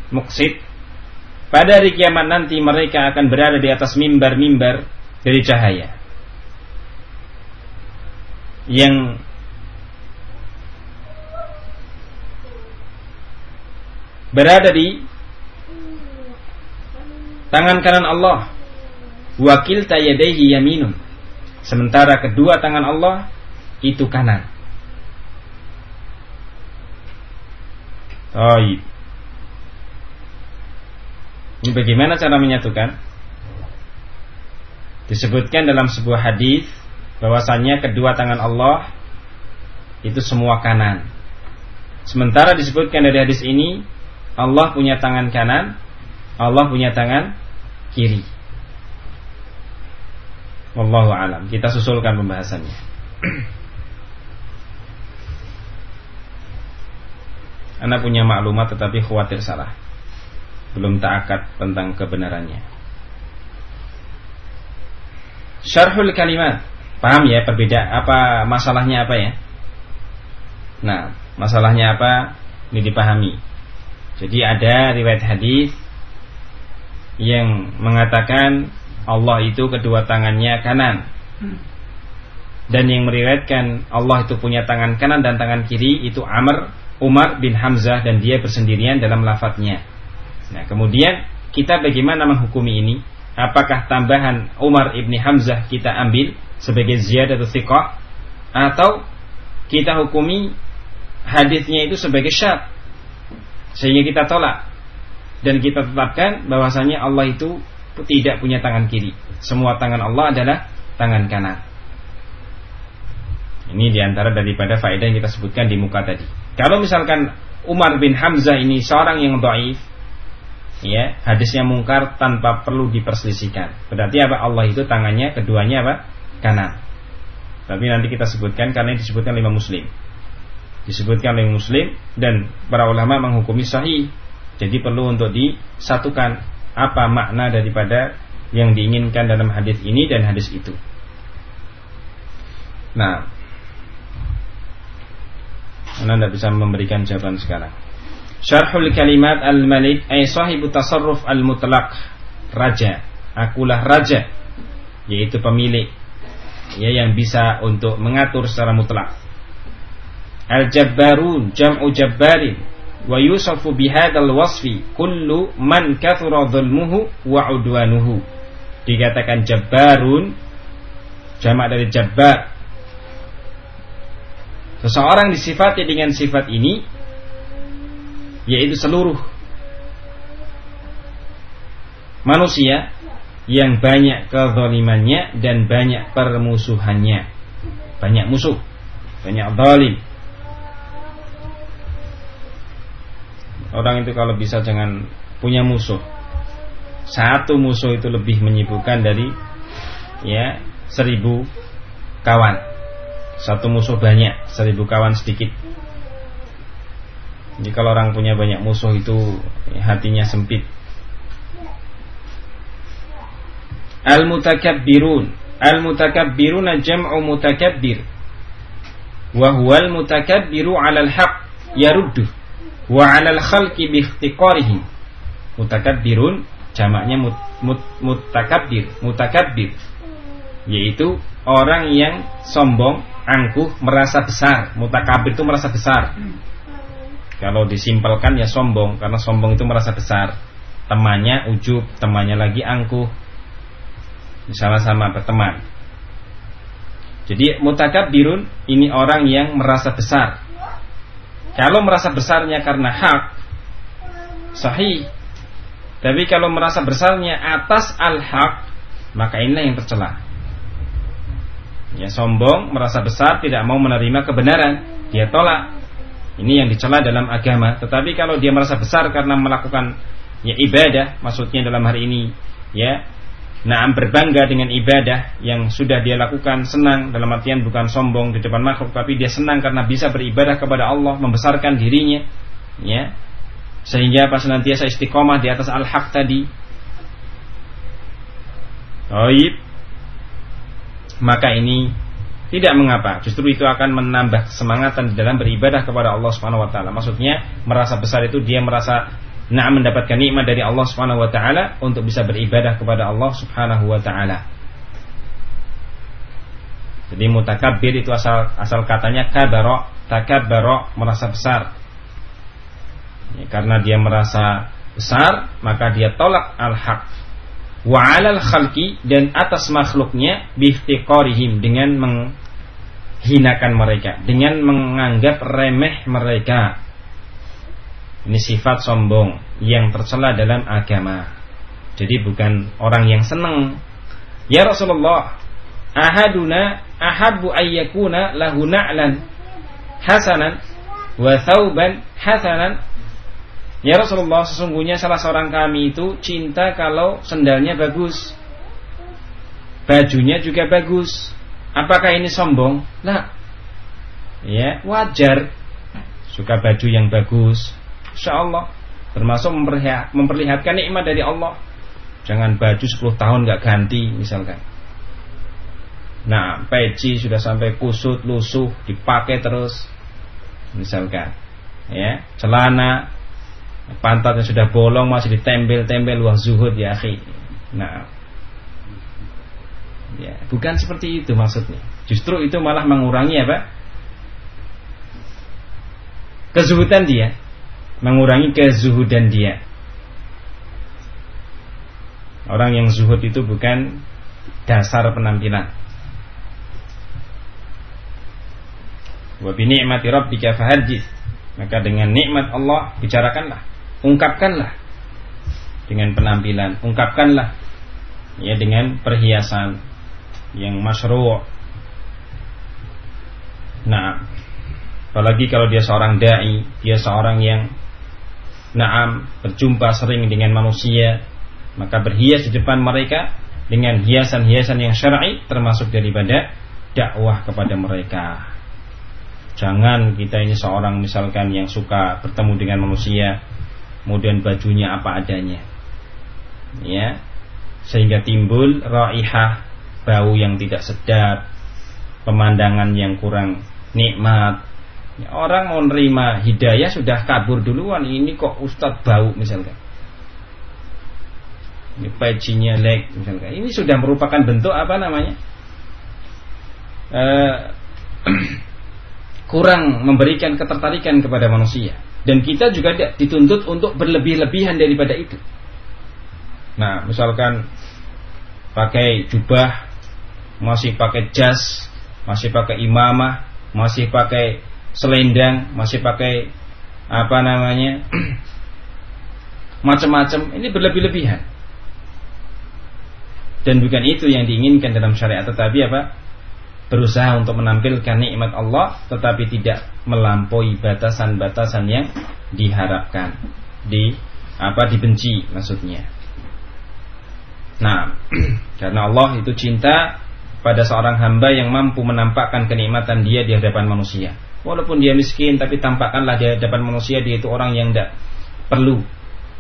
muksit pada hari kiamat nanti mereka akan berada di atas mimbar-mimbar dari cahaya. Yang berada di tangan kanan Allah. Wakil tayadaihi yaminun. Sementara kedua tangan Allah itu kanan Oh, ini bagaimana cara menyatukan? Disebutkan dalam sebuah hadis bahwasannya kedua tangan Allah itu semua kanan. Sementara disebutkan dari hadis ini Allah punya tangan kanan, Allah punya tangan kiri. Wallahu alam. Kita susulkan pembahasannya. Anda punya maklumat tetapi khawatir salah. Belum takat tentang kebenarannya. Syarhul kalimat. Paham ya perbeda apa masalahnya apa ya? Nah, masalahnya apa? Ini dipahami. Jadi ada riwayat hadis yang mengatakan Allah itu kedua tangannya kanan. Dan yang meriwayatkan Allah itu punya tangan kanan dan tangan kiri itu Amr Umar bin Hamzah dan dia bersendirian dalam lafadznya. Nah, kemudian kita bagaimana menghukumi ini? Apakah tambahan Umar ibni Hamzah kita ambil sebagai ziyadah atau atau kita hukumi hadisnya itu sebagai syad sehingga kita tolak dan kita tetapkan bahwasanya Allah itu tidak punya tangan kiri. Semua tangan Allah adalah tangan kanan. Ini di antara daripada faedah yang kita sebutkan di muka tadi. Kalau misalkan Umar bin Hamzah ini seorang yang doif, ya hadisnya mungkar tanpa perlu diperselisihkan. Berarti apa? Allah itu tangannya keduanya apa? Kanan. Tapi nanti kita sebutkan karena ini disebutkan lima muslim. Disebutkan lima muslim dan para ulama menghukumi sahih. Jadi perlu untuk disatukan apa makna daripada yang diinginkan dalam hadis ini dan hadis itu. Nah, anda tidak bisa memberikan jawaban sekarang. Syarhul kalimat al-malik ay sahibu tasarruf al-mutlaq. Raja. Akulah raja. Yaitu pemilik. Ya yang bisa untuk mengatur secara mutlak. Al-jabbarun jam'u jabbarin wa yusafu bihadzal wasfi kullu man kathura dhulmuhu wa udwanuhu. Dikatakan jabbarun jamak dari jabbar Seseorang disifati dengan sifat ini yaitu seluruh manusia yang banyak kezalimannya dan banyak permusuhannya. Banyak musuh, banyak zalim. Orang itu kalau bisa jangan punya musuh. Satu musuh itu lebih menyibukkan dari ya seribu kawan. Satu musuh banyak, seribu kawan sedikit. Jadi kalau orang punya banyak musuh itu hatinya sempit. Al-mutakabbirun. Al-mutakabbiruna jam'u mutakabbir. Wa huwa al-mutakabbiru 'ala al-haq yaruddu wa 'ala al-khalqi bi ikhtiqarihi. Mutakabbirun jamaknya mut, mut, mutakabbir, mutakabbir yaitu orang yang sombong angkuh merasa besar mutakabir itu merasa besar. Kalau disimpelkan ya sombong karena sombong itu merasa besar. Temannya ujub temannya lagi angkuh. Misalnya sama berteman. Jadi mutakabirun ini orang yang merasa besar. Kalau merasa besarnya karena hak sahih. Tapi kalau merasa besarnya atas al-haq maka inilah yang tercela ya sombong, merasa besar, tidak mau menerima kebenaran, dia tolak. Ini yang dicela dalam agama. Tetapi kalau dia merasa besar karena melakukan ya ibadah, maksudnya dalam hari ini ya Naam berbangga dengan ibadah yang sudah dia lakukan senang dalam artian bukan sombong di depan makhluk tapi dia senang karena bisa beribadah kepada Allah membesarkan dirinya ya sehingga pas nanti saya istiqomah di atas al-haq tadi. Baik maka ini tidak mengapa, justru itu akan menambah kesemangatan dalam beribadah kepada Allah Subhanahu wa taala. Maksudnya merasa besar itu dia merasa nah mendapatkan nikmat dari Allah Subhanahu wa taala untuk bisa beribadah kepada Allah Subhanahu wa taala. Jadi mutakabbir itu asal asal katanya kabaro, takabbaro merasa besar. Karena dia merasa besar, maka dia tolak al-haq wa 'alal khalqi dan atas makhluknya biftiqarihim dengan menghinakan mereka, dengan menganggap remeh mereka. Ini sifat sombong yang tercela dalam agama. Jadi bukan orang yang senang. Ya Rasulullah, ahaduna ahabbu ayyakuna lahu na'lan hasanan wa thawban hasanan Ya Rasulullah sesungguhnya salah seorang kami itu cinta kalau sendalnya bagus. Bajunya juga bagus. Apakah ini sombong? Nah Ya wajar. Suka baju yang bagus. Insya Allah Termasuk memperlihatkan nikmat dari Allah. Jangan baju 10 tahun gak ganti misalkan. Nah peci sudah sampai kusut, lusuh Dipakai terus Misalkan. Ya Celana pantatnya sudah bolong masih ditempel-tempel wah zuhud ya akhi. Nah. Ya, bukan seperti itu maksudnya. Justru itu malah mengurangi apa? Kezuhudan dia, mengurangi kezuhudan dia. Orang yang zuhud itu bukan dasar penampilan. Wa bi ni'mati rabbika fahaddits. Maka dengan nikmat Allah bicarakanlah, ungkapkanlah dengan penampilan, ungkapkanlah ya dengan perhiasan yang masyru'. Nah, apalagi kalau dia seorang dai, dia seorang yang naam berjumpa sering dengan manusia, maka berhias di depan mereka dengan hiasan-hiasan yang syar'i termasuk daripada dakwah kepada mereka. Jangan kita ini seorang misalkan yang suka bertemu dengan manusia, kemudian bajunya apa adanya. Ya. Sehingga timbul raihah bau yang tidak sedap, pemandangan yang kurang nikmat. Ya, orang mau nerima hidayah sudah kabur duluan, ini kok ustadz bau misalkan. Ini pajinya leg misalkan. Ini sudah merupakan bentuk apa namanya? Uh, kurang memberikan ketertarikan kepada manusia dan kita juga tidak dituntut untuk berlebih-lebihan daripada itu. Nah, misalkan pakai jubah, masih pakai jas, masih pakai imamah, masih pakai selendang, masih pakai apa namanya? macam-macam, ini berlebih-lebihan. Dan bukan itu yang diinginkan dalam syariat, tetapi apa? Berusaha untuk menampilkan nikmat Allah tetapi tidak melampaui batasan-batasan yang diharapkan di apa dibenci maksudnya. Nah, karena Allah itu cinta pada seorang hamba yang mampu menampakkan kenikmatan dia di hadapan manusia. Walaupun dia miskin tapi tampakkanlah di hadapan manusia dia itu orang yang tidak perlu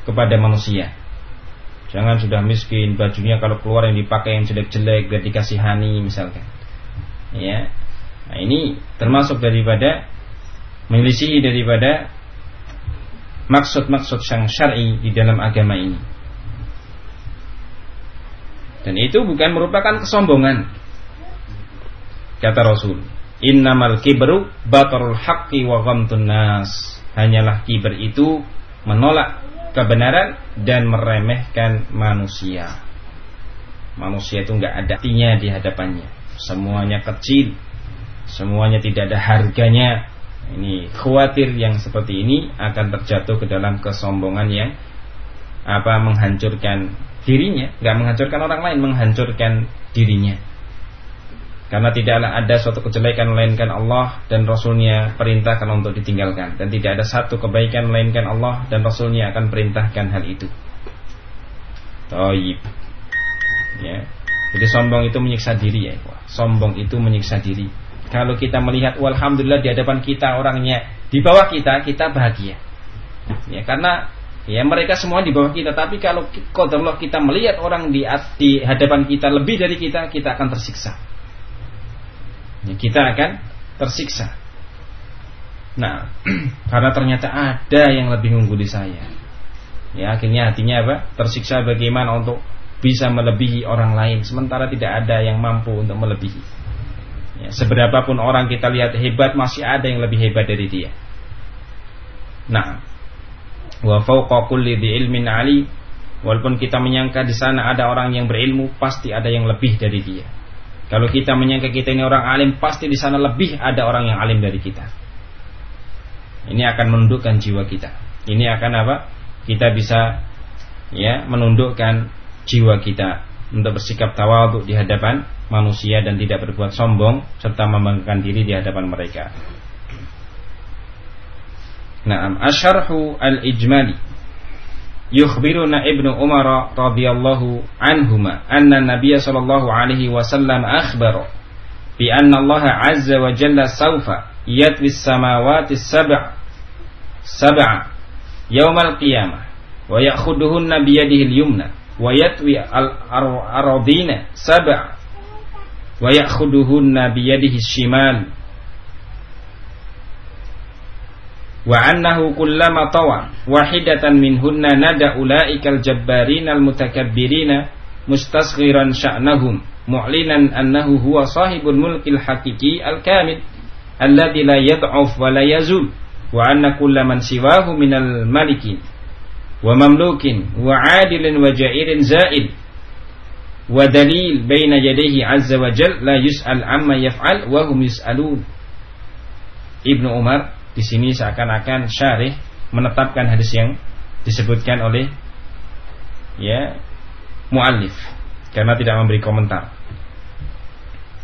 kepada manusia. Jangan sudah miskin, bajunya kalau keluar yang dipakai yang jelek-jelek biar dikasihani misalkan ya. Nah ini termasuk daripada menyelisihi daripada maksud-maksud yang syar'i di dalam agama ini. Dan itu bukan merupakan kesombongan kata Rasul. Innamal kibru batarul haqqi wa ghamtun nas. Hanyalah kiber itu menolak kebenaran dan meremehkan manusia. Manusia itu nggak ada artinya di hadapannya semuanya kecil, semuanya tidak ada harganya. Ini khawatir yang seperti ini akan terjatuh ke dalam kesombongan yang apa menghancurkan dirinya, nggak menghancurkan orang lain, menghancurkan dirinya. Karena tidaklah ada suatu kejelekan melainkan Allah dan Rasulnya perintahkan untuk ditinggalkan dan tidak ada satu kebaikan melainkan Allah dan Rasulnya akan perintahkan hal itu. Taib. Ya. Jadi sombong itu menyiksa diri ya sombong itu menyiksa diri. Kalau kita melihat walhamdulillah di hadapan kita orangnya di bawah kita, kita bahagia. Ya, karena ya mereka semua di bawah kita, tapi kalau qadarullah kita melihat orang di di hadapan kita lebih dari kita, kita akan tersiksa. Ya, kita akan tersiksa. Nah, karena ternyata ada yang lebih unggul saya. Ya, akhirnya hatinya apa? Tersiksa bagaimana untuk bisa melebihi orang lain sementara tidak ada yang mampu untuk melebihi. Ya, seberapapun orang kita lihat hebat masih ada yang lebih hebat dari dia. Nah, wa fawqa kulli ilmin ali walaupun kita menyangka di sana ada orang yang berilmu pasti ada yang lebih dari dia. Kalau kita menyangka kita ini orang alim pasti di sana lebih ada orang yang alim dari kita. Ini akan menundukkan jiwa kita. Ini akan apa? Kita bisa ya menundukkan jiwa kita untuk bersikap tawadhu di hadapan manusia dan tidak berbuat sombong serta membanggakan diri di hadapan mereka. Naam, asyarhu al-ijmali. Yukhbiruna Ibnu Umar radhiyallahu anhuma anna Nabiy sallallahu alaihi wasallam akhbara bi anna Allah azza wa jalla sawfa yatwi as-samawati as-sab'a sab'a yawm al-qiyamah wa ya'khuduhunna bi yadihi al-yumna wa yatwi al-aradina sab'a wa ya'khuduhunna bi yadihi shimal wa annahu kullama tawa wahidatan minhunna nada ulaika al-jabbarina al-mutakabbirina mustasghiran sya'nahum mu'linan annahu huwa sahibul mulkil hakiki al-kamil alladhi la yad'uf wa la yazul wa wa mamlukin wa adilin wa ja'irin za'il wa dalil baina yadayhi azza wa jal la yus'al amma yaf'al wa hum yus'alun Ibnu Umar di sini seakan-akan syarih menetapkan hadis yang disebutkan oleh ya muallif karena tidak memberi komentar.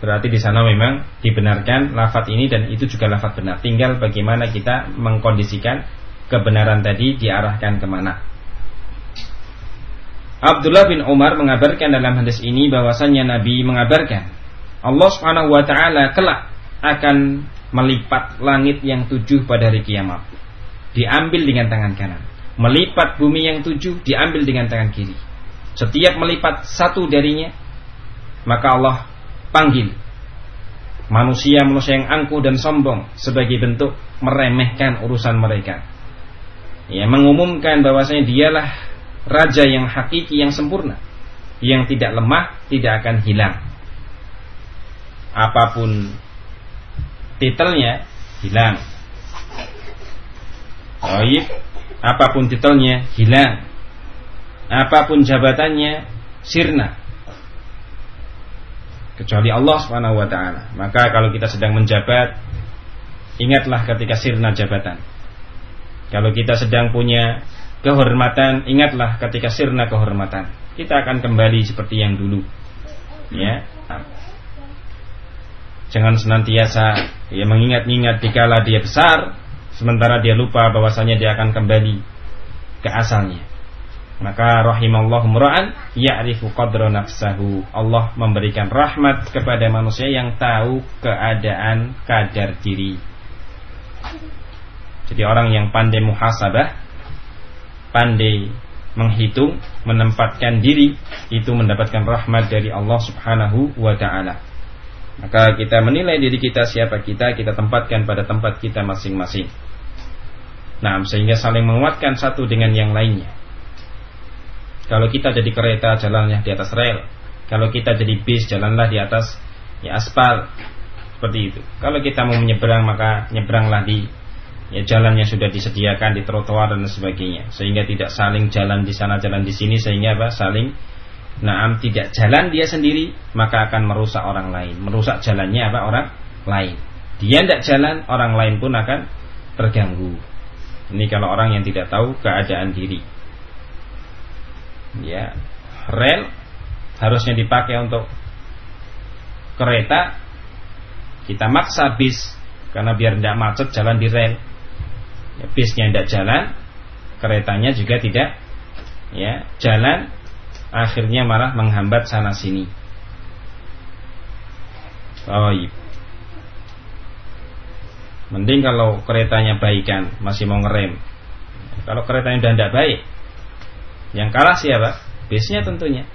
Berarti di sana memang dibenarkan lafat ini dan itu juga lafat benar. Tinggal bagaimana kita mengkondisikan kebenaran tadi diarahkan ke mana. Abdullah bin Umar mengabarkan dalam hadis ini bahwasanya Nabi mengabarkan Allah Subhanahu wa taala kelak akan melipat langit yang tujuh pada hari kiamat. Diambil dengan tangan kanan. Melipat bumi yang tujuh diambil dengan tangan kiri. Setiap melipat satu darinya, maka Allah panggil manusia-manusia yang angkuh dan sombong sebagai bentuk meremehkan urusan mereka. Ya, mengumumkan bahwasanya dialah raja yang hakiki yang sempurna, yang tidak lemah, tidak akan hilang. Apa pun titelnya hilang. Baik, apa pun titelnya hilang apa pun jabatannya sirna kecuali Allah Subhanahu wa taala. Maka kalau kita sedang menjabat ingatlah ketika sirna jabatan. Kalau kita sedang punya kehormatan, ingatlah ketika sirna kehormatan. Kita akan kembali seperti yang dulu. Ya. Jangan senantiasa ya mengingat-ingat dikala dia besar sementara dia lupa bahwasanya dia akan kembali ke asalnya. Maka rahimallahu mura'an ya'rifu qadra nafsahu. Allah memberikan rahmat kepada manusia yang tahu keadaan kadar diri. Jadi orang yang pandai muhasabah, pandai menghitung, menempatkan diri, itu mendapatkan rahmat dari Allah Subhanahu wa taala. Maka kita menilai diri kita siapa kita, kita tempatkan pada tempat kita masing-masing. Nah, sehingga saling menguatkan satu dengan yang lainnya. Kalau kita jadi kereta jalannya di atas rel. Kalau kita jadi bis jalanlah di atas ya aspal. Seperti itu. Kalau kita mau menyeberang maka nyeberanglah di ya jalan yang sudah disediakan di trotoar dan sebagainya. Sehingga tidak saling jalan di sana jalan di sini sehingga apa? Saling Naam tidak jalan dia sendiri maka akan merusak orang lain, merusak jalannya apa orang lain. Dia tidak jalan, orang lain pun akan terganggu. Ini kalau orang yang tidak tahu keadaan diri ya rel harusnya dipakai untuk kereta kita maksa bis karena biar tidak macet jalan di rel ya, bisnya tidak jalan keretanya juga tidak ya jalan akhirnya malah menghambat sana sini oh iya. mending kalau keretanya baikan masih mau ngerem kalau keretanya sudah tidak baik yang kalah siapa? Bisnya tentunya.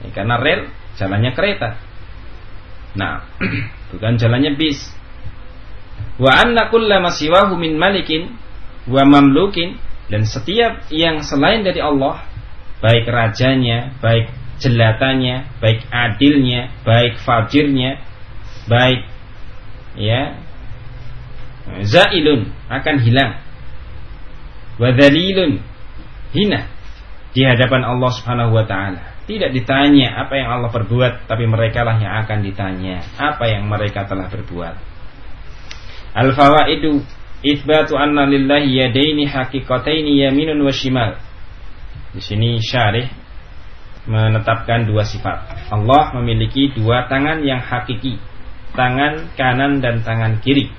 Ya, karena rel jalannya kereta. Nah, bukan jalannya bis. Wa anna kulla masiwahu min malikin wa mamlukin dan setiap yang selain dari Allah, baik rajanya, baik jelatannya, baik adilnya, baik fajirnya, baik ya zailun akan hilang. Wa hina di hadapan Allah Subhanahu wa taala. Tidak ditanya apa yang Allah perbuat, tapi mereka lah yang akan ditanya apa yang mereka telah berbuat. Al-fawaidu itsbatu anna lillahi yadaini haqiqataini yaminun wa shimal. Di sini syarih menetapkan dua sifat. Allah memiliki dua tangan yang hakiki, tangan kanan dan tangan kiri.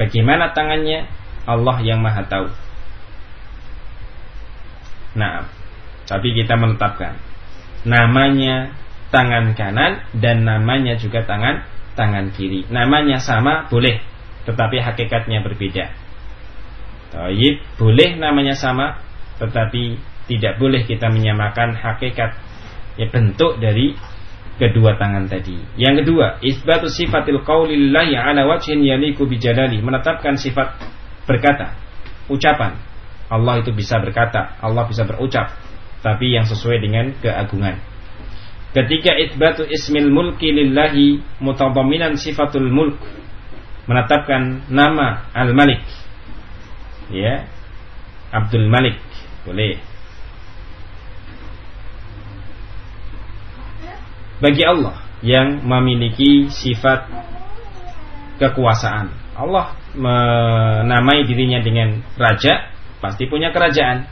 Bagaimana tangannya? Allah yang Maha Tahu. Nah, tapi kita menetapkan namanya tangan kanan dan namanya juga tangan tangan kiri. Namanya sama boleh, tetapi hakikatnya berbeda. Taib boleh namanya sama, tetapi tidak boleh kita menyamakan hakikat ya bentuk dari kedua tangan tadi. Yang kedua, isbatu sifatil qaulillahi ala wajhin yaliku bijadali, menetapkan sifat berkata, ucapan Allah itu bisa berkata, Allah bisa berucap, tapi yang sesuai dengan keagungan. ketika itbatu ismil mulki lillahi mutadamminan sifatul mulk menetapkan nama Al-Malik. Ya. Abdul Malik. Boleh. Bagi Allah yang memiliki sifat kekuasaan. Allah menamai dirinya dengan raja pasti punya kerajaan.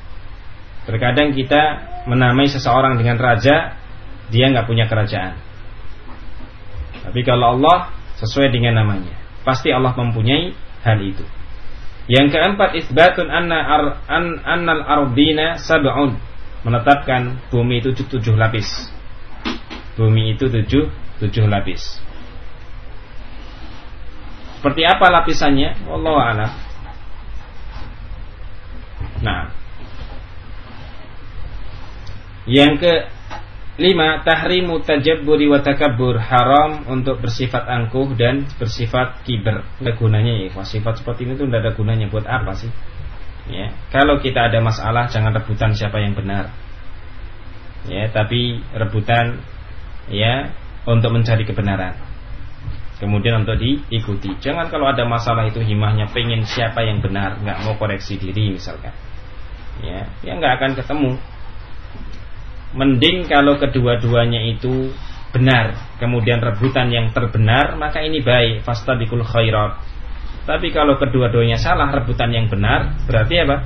Terkadang kita menamai seseorang dengan raja dia nggak punya kerajaan. Tapi kalau Allah sesuai dengan namanya pasti Allah mempunyai hal itu yang keempat isbatun anna ar, an, annal ardina sab'un menetapkan bumi itu tujuh lapis. Bumi itu tujuh tujuh lapis. Seperti apa lapisannya? Wallahu a'lam. Nah. Yang ke Lima, tahrimu tajabburi wa takabbur haram untuk bersifat angkuh dan bersifat kiber. Ada gunanya ya, sifat seperti ini tuh tidak ada gunanya buat apa sih? Ya, kalau kita ada masalah jangan rebutan siapa yang benar. Ya, tapi rebutan ya untuk mencari kebenaran. Kemudian untuk diikuti. Jangan kalau ada masalah itu himahnya pengen siapa yang benar, nggak mau koreksi diri misalkan. Ya, ya nggak akan ketemu mending kalau kedua-duanya itu benar kemudian rebutan yang terbenar maka ini baik. Fastabiqul khairat. Tapi kalau kedua-duanya salah rebutan yang benar berarti apa?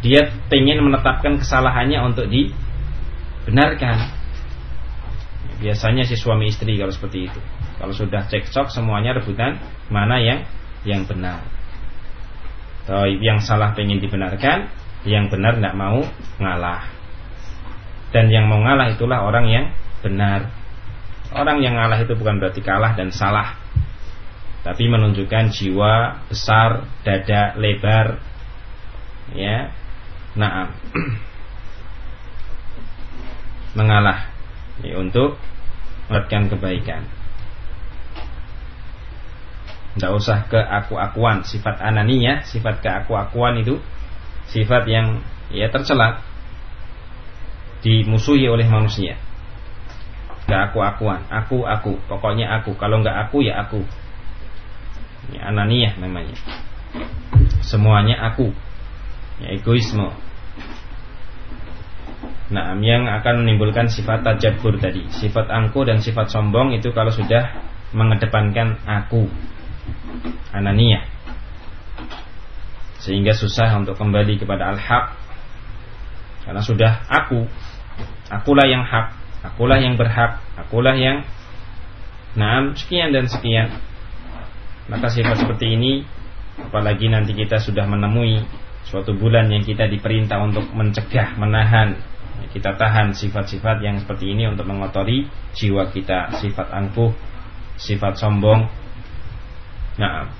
Dia ingin menetapkan kesalahannya untuk dibenarkan. Biasanya si suami istri kalau seperti itu. Kalau sudah cekcok semuanya rebutan mana yang yang benar? Atau yang salah pengen dibenarkan yang benar tidak mau ngalah dan yang mau ngalah itulah orang yang benar. Orang yang ngalah itu bukan berarti kalah dan salah. Tapi menunjukkan jiwa besar, dada lebar. Ya. Nah, mengalah ya, untuk melakukan kebaikan. Tidak usah ke aku-akuan Sifat ananinya Sifat ke aku-akuan itu Sifat yang ya tercela dimusuhi oleh manusia. Gak aku-akuan, aku-aku, pokoknya aku. Kalau nggak aku ya aku. Ini ananiyah namanya. Semuanya aku. Ya egoisme. Nah, yang akan menimbulkan sifat tajabur tadi, sifat angku dan sifat sombong itu kalau sudah mengedepankan aku, ananiyah, sehingga susah untuk kembali kepada al-haq, karena sudah aku, akulah yang hak, akulah yang berhak, akulah yang Nah, sekian dan sekian. Maka sifat seperti ini apalagi nanti kita sudah menemui suatu bulan yang kita diperintah untuk mencegah, menahan kita tahan sifat-sifat yang seperti ini untuk mengotori jiwa kita, sifat angkuh, sifat sombong. Nah,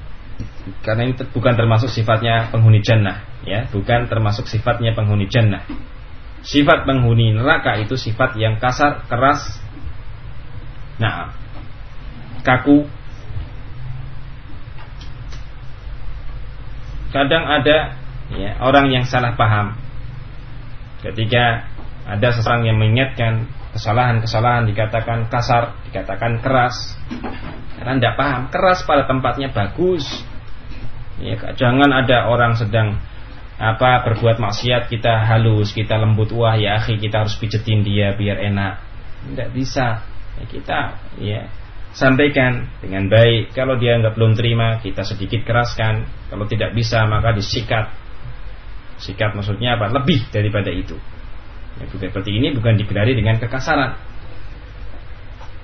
karena ini bukan termasuk sifatnya penghuni jannah, ya, bukan termasuk sifatnya penghuni jannah. Sifat penghuni neraka itu sifat yang kasar, keras, nah, kaku. Kadang ada ya, orang yang salah paham ketika ada seseorang yang mengingatkan kesalahan-kesalahan dikatakan kasar, dikatakan keras, karena tidak paham. Keras pada tempatnya bagus. Ya, jangan ada orang sedang apa berbuat maksiat kita halus, kita lembut wah ya akhi kita harus pijetin dia biar enak. Tidak bisa. Ya, kita ya sampaikan dengan baik. Kalau dia nggak belum terima, kita sedikit keraskan. Kalau tidak bisa maka disikat. Sikat maksudnya apa? Lebih daripada itu. Ya, seperti ini bukan digelari dengan kekasaran.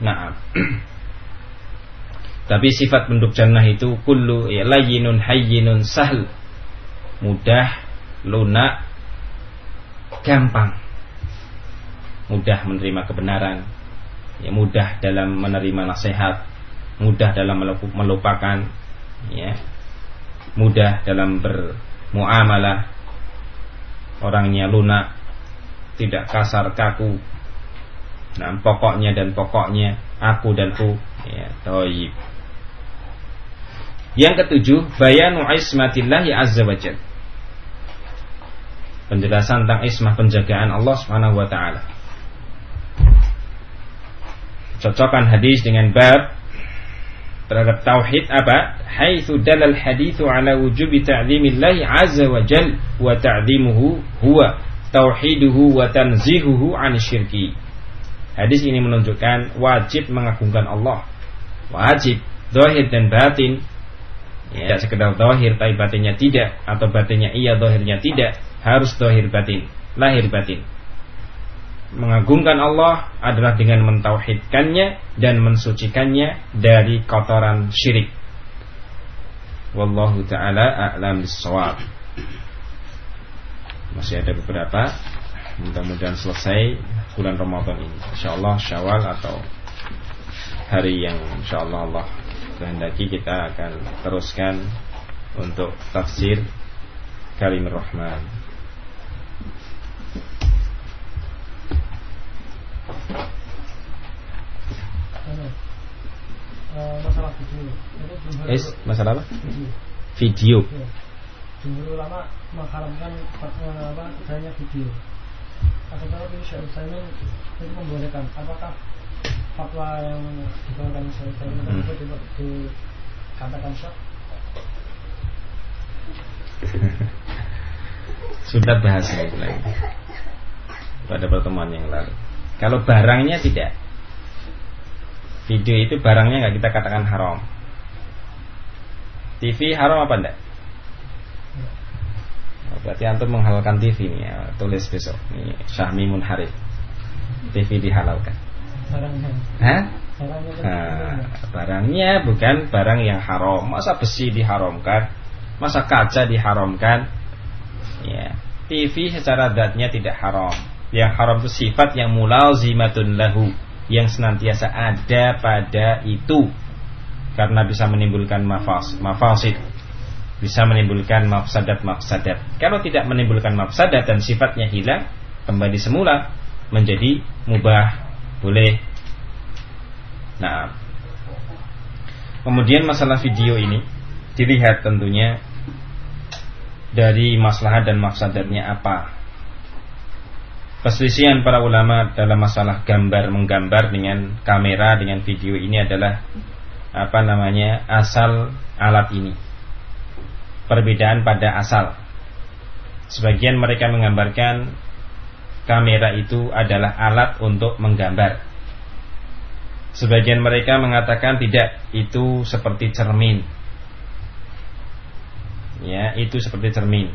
Nah, tapi sifat penduduk jannah itu kullu ya layyinun hayyinun sahl mudah lunak, gampang, mudah menerima kebenaran, ya mudah dalam menerima nasihat, mudah dalam melupakan, ya, mudah dalam bermuamalah, orangnya lunak, tidak kasar kaku. Nah, pokoknya dan pokoknya aku dan ku, ya, toib. Yang ketujuh, bayanu ismatillahi azza wajalla penjelasan tentang ismah penjagaan Allah Subhanahu wa taala. cocokkan hadis dengan bab terhadap tauhid apa? Haitsu dalal haditsu ala wujubi ta'zimillahi azza wa jal wa ta'zimuhu huwa tauhiduhu wa tanzihuhu an syirki. Hadis ini menunjukkan wajib mengagungkan Allah. Wajib zahir dan batin. Ya, tidak sekedar zahir tapi batinnya tidak atau batinnya iya zahirnya tidak, harus zahir batin, lahir batin mengagungkan Allah adalah dengan mentauhidkannya dan mensucikannya dari kotoran syirik. Wallahu taala a'lam bissawab. Masih ada beberapa mudah-mudahan selesai bulan Ramadan ini. Insyaallah Syawal atau hari yang insyaallah Allah kehendaki kita akan teruskan untuk tafsir Kalimur Rahman.
Masalah video.
Es, masalah apa?
Video.
Video.
Ya. Jumhur ulama mengharamkan eh, apa adanya video. Atau kalau ini Syekh Utsaimin itu membolehkan. Apakah fatwa yang dikeluarkan Syekh Utsaimin hmm. itu dikatakan syak?
Sudah bahas lagi pada pertemuan yang lalu. Kalau barangnya tidak, video itu barangnya nggak kita katakan haram. TV haram apa enggak? Oh, berarti antum menghalalkan TV nih ya, tulis besok. Ini Syahmi Munharif. TV dihalalkan.
Barangnya.
Hah?
Barangnya,
nah, barangnya bukan barang yang haram. Masa besi diharamkan? Masa kaca diharamkan? Ya, TV secara zatnya tidak haram. Yang haram itu sifat yang mulazimatun lahu yang senantiasa ada pada itu. Karena bisa menimbulkan mafas, mafasid. Bisa menimbulkan mafsadat-mafsadat. Kalau tidak menimbulkan mafsadat dan sifatnya hilang kembali semula menjadi mubah boleh. Nah. Kemudian masalah video ini dilihat tentunya dari maslahat dan mafsadatnya apa Perselisihan para ulama dalam masalah gambar menggambar dengan kamera dengan video ini adalah apa namanya asal alat ini. Perbedaan pada asal. Sebagian mereka menggambarkan kamera itu adalah alat untuk menggambar. Sebagian mereka mengatakan tidak, itu seperti cermin. Ya, itu seperti cermin.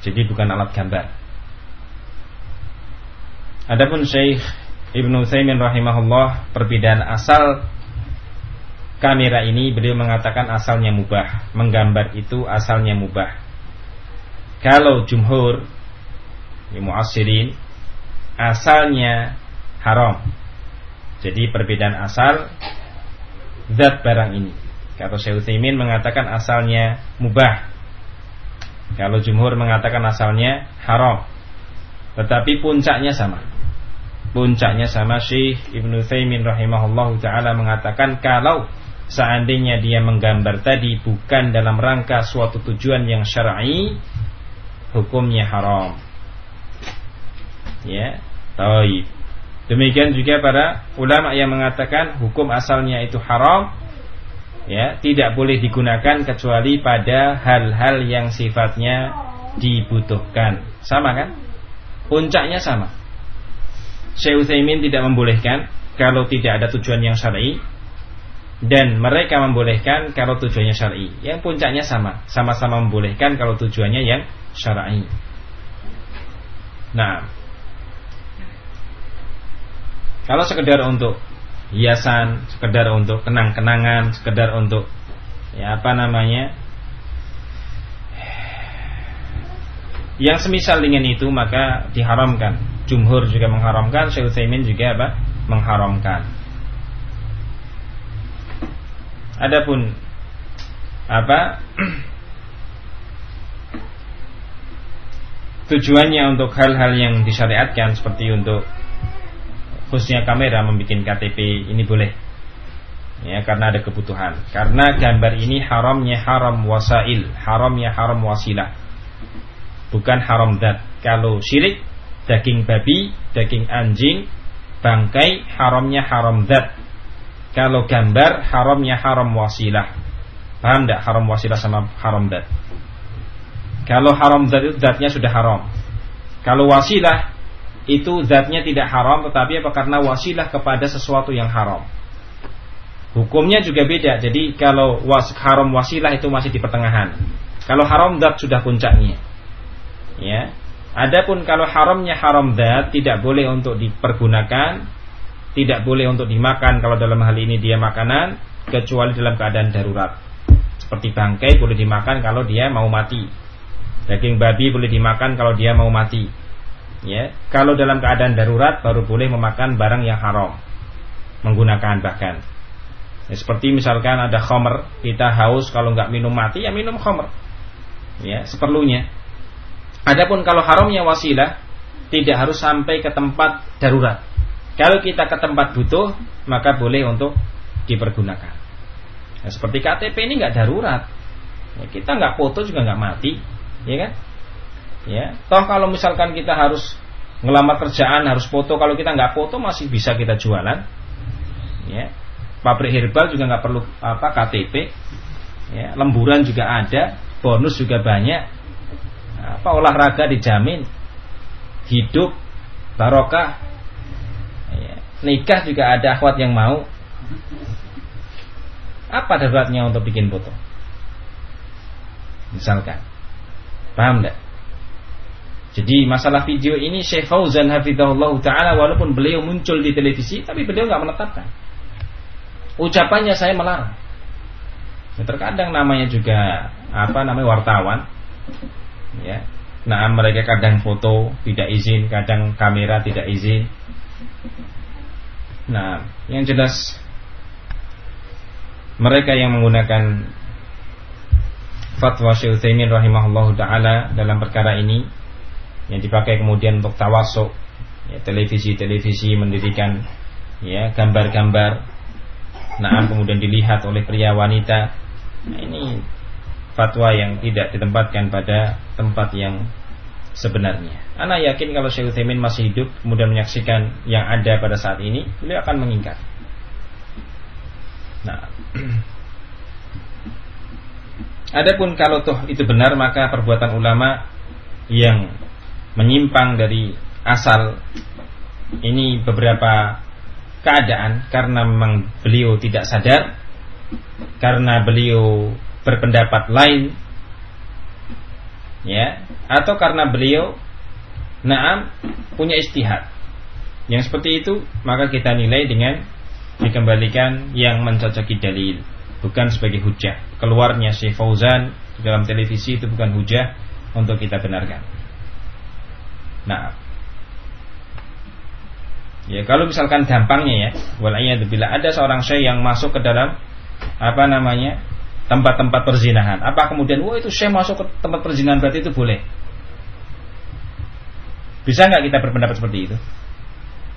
Jadi bukan alat gambar. Adapun Syekh Ibnu Utsaimin rahimahullah perbedaan asal kamera ini beliau mengatakan asalnya mubah, menggambar itu asalnya mubah. Kalau jumhur ya muasirin asalnya haram. Jadi perbedaan asal zat barang ini. Kalau Syekh Utsaimin mengatakan asalnya mubah. Kalau jumhur mengatakan asalnya haram. Tetapi puncaknya sama puncaknya sama Syekh Ibnu Taimin rahimahullahu taala mengatakan kalau seandainya dia menggambar tadi bukan dalam rangka suatu tujuan yang syar'i hukumnya haram. Ya taib demikian juga para ulama yang mengatakan hukum asalnya itu haram ya tidak boleh digunakan kecuali pada hal-hal yang sifatnya dibutuhkan. Sama kan? Puncaknya sama Syekh Utsaimin tidak membolehkan kalau tidak ada tujuan yang syar'i dan mereka membolehkan kalau tujuannya syar'i. Yang puncaknya sama, sama-sama membolehkan kalau tujuannya yang syar'i. Nah, kalau sekedar untuk hiasan, sekedar untuk kenang-kenangan, sekedar untuk ya apa namanya? Yang semisal dengan itu maka diharamkan Jumhur juga mengharamkan, Syekh Utsaimin juga apa? mengharamkan. Adapun apa? tujuannya untuk hal-hal yang disyariatkan seperti untuk khususnya kamera membuat KTP ini boleh ya karena ada kebutuhan karena gambar ini haramnya haram wasail haramnya haram wasilah bukan haram dat kalau syirik daging babi, daging anjing, bangkai haramnya haram zat. Kalau gambar haramnya haram wasilah. Paham tidak haram wasilah sama haram zat? Kalau haram zat itu zatnya sudah haram. Kalau wasilah itu zatnya tidak haram tetapi apa karena wasilah kepada sesuatu yang haram. Hukumnya juga beda. Jadi kalau was, haram wasilah itu masih di pertengahan. Kalau haram zat sudah puncaknya. Ya. Adapun kalau haramnya haram zat tidak boleh untuk dipergunakan, tidak boleh untuk dimakan kalau dalam hal ini dia makanan kecuali dalam keadaan darurat. Seperti bangkai boleh dimakan kalau dia mau mati. Daging babi boleh dimakan kalau dia mau mati. Ya, kalau dalam keadaan darurat baru boleh memakan barang yang haram. Menggunakan bahkan Ya, seperti misalkan ada khomer, kita haus kalau nggak minum mati ya minum khomer. Ya, seperlunya. Adapun kalau haramnya wasilah tidak harus sampai ke tempat darurat. Kalau kita ke tempat butuh, maka boleh untuk dipergunakan. Ya, seperti KTP ini nggak darurat. Ya, kita nggak foto juga nggak mati, ya kan? Ya, toh kalau misalkan kita harus ngelamar kerjaan harus foto, kalau kita nggak foto masih bisa kita jualan. Ya, pabrik herbal juga nggak perlu apa KTP ya, lemburan juga ada bonus juga banyak apa olahraga dijamin? Hidup barokah. Ya, nikah juga ada akhwat yang mau. Apa daruratnya untuk bikin foto? Misalkan. Paham enggak jadi masalah video ini Syekh Fauzan Hafidahullah Ta'ala Walaupun beliau muncul di televisi Tapi beliau nggak menetapkan. Ucapannya saya melarang. Ya, terkadang namanya juga apa namanya wartawan, ya. Nah mereka kadang foto tidak izin, kadang kamera tidak izin. Nah yang jelas mereka yang menggunakan fatwa Syekh rahimahullah taala dalam perkara ini yang dipakai kemudian untuk tawasuk ya, televisi-televisi mendirikan ya gambar-gambar nah kemudian dilihat oleh pria wanita nah, ini fatwa yang tidak ditempatkan pada tempat yang sebenarnya. Anak yakin kalau Syekh Utsaimin masih hidup kemudian menyaksikan yang ada pada saat ini, beliau akan mengingkar. Nah, adapun kalau toh itu benar maka perbuatan ulama yang menyimpang dari asal ini beberapa keadaan karena memang beliau tidak sadar karena beliau berpendapat lain. Ya. Atau karena beliau naam punya istihad. Yang seperti itu maka kita nilai dengan dikembalikan yang mencocoki dalil. Bukan sebagai hujah. Keluarnya Syekh Fauzan dalam televisi itu bukan hujah untuk kita benarkan. Nah Ya, kalau misalkan gampangnya ya, bila ada seorang syekh yang masuk ke dalam apa namanya? Tempat-tempat perzinahan. Apa kemudian wah itu syekh masuk ke tempat perzinahan berarti itu boleh? Bisa nggak kita berpendapat seperti itu?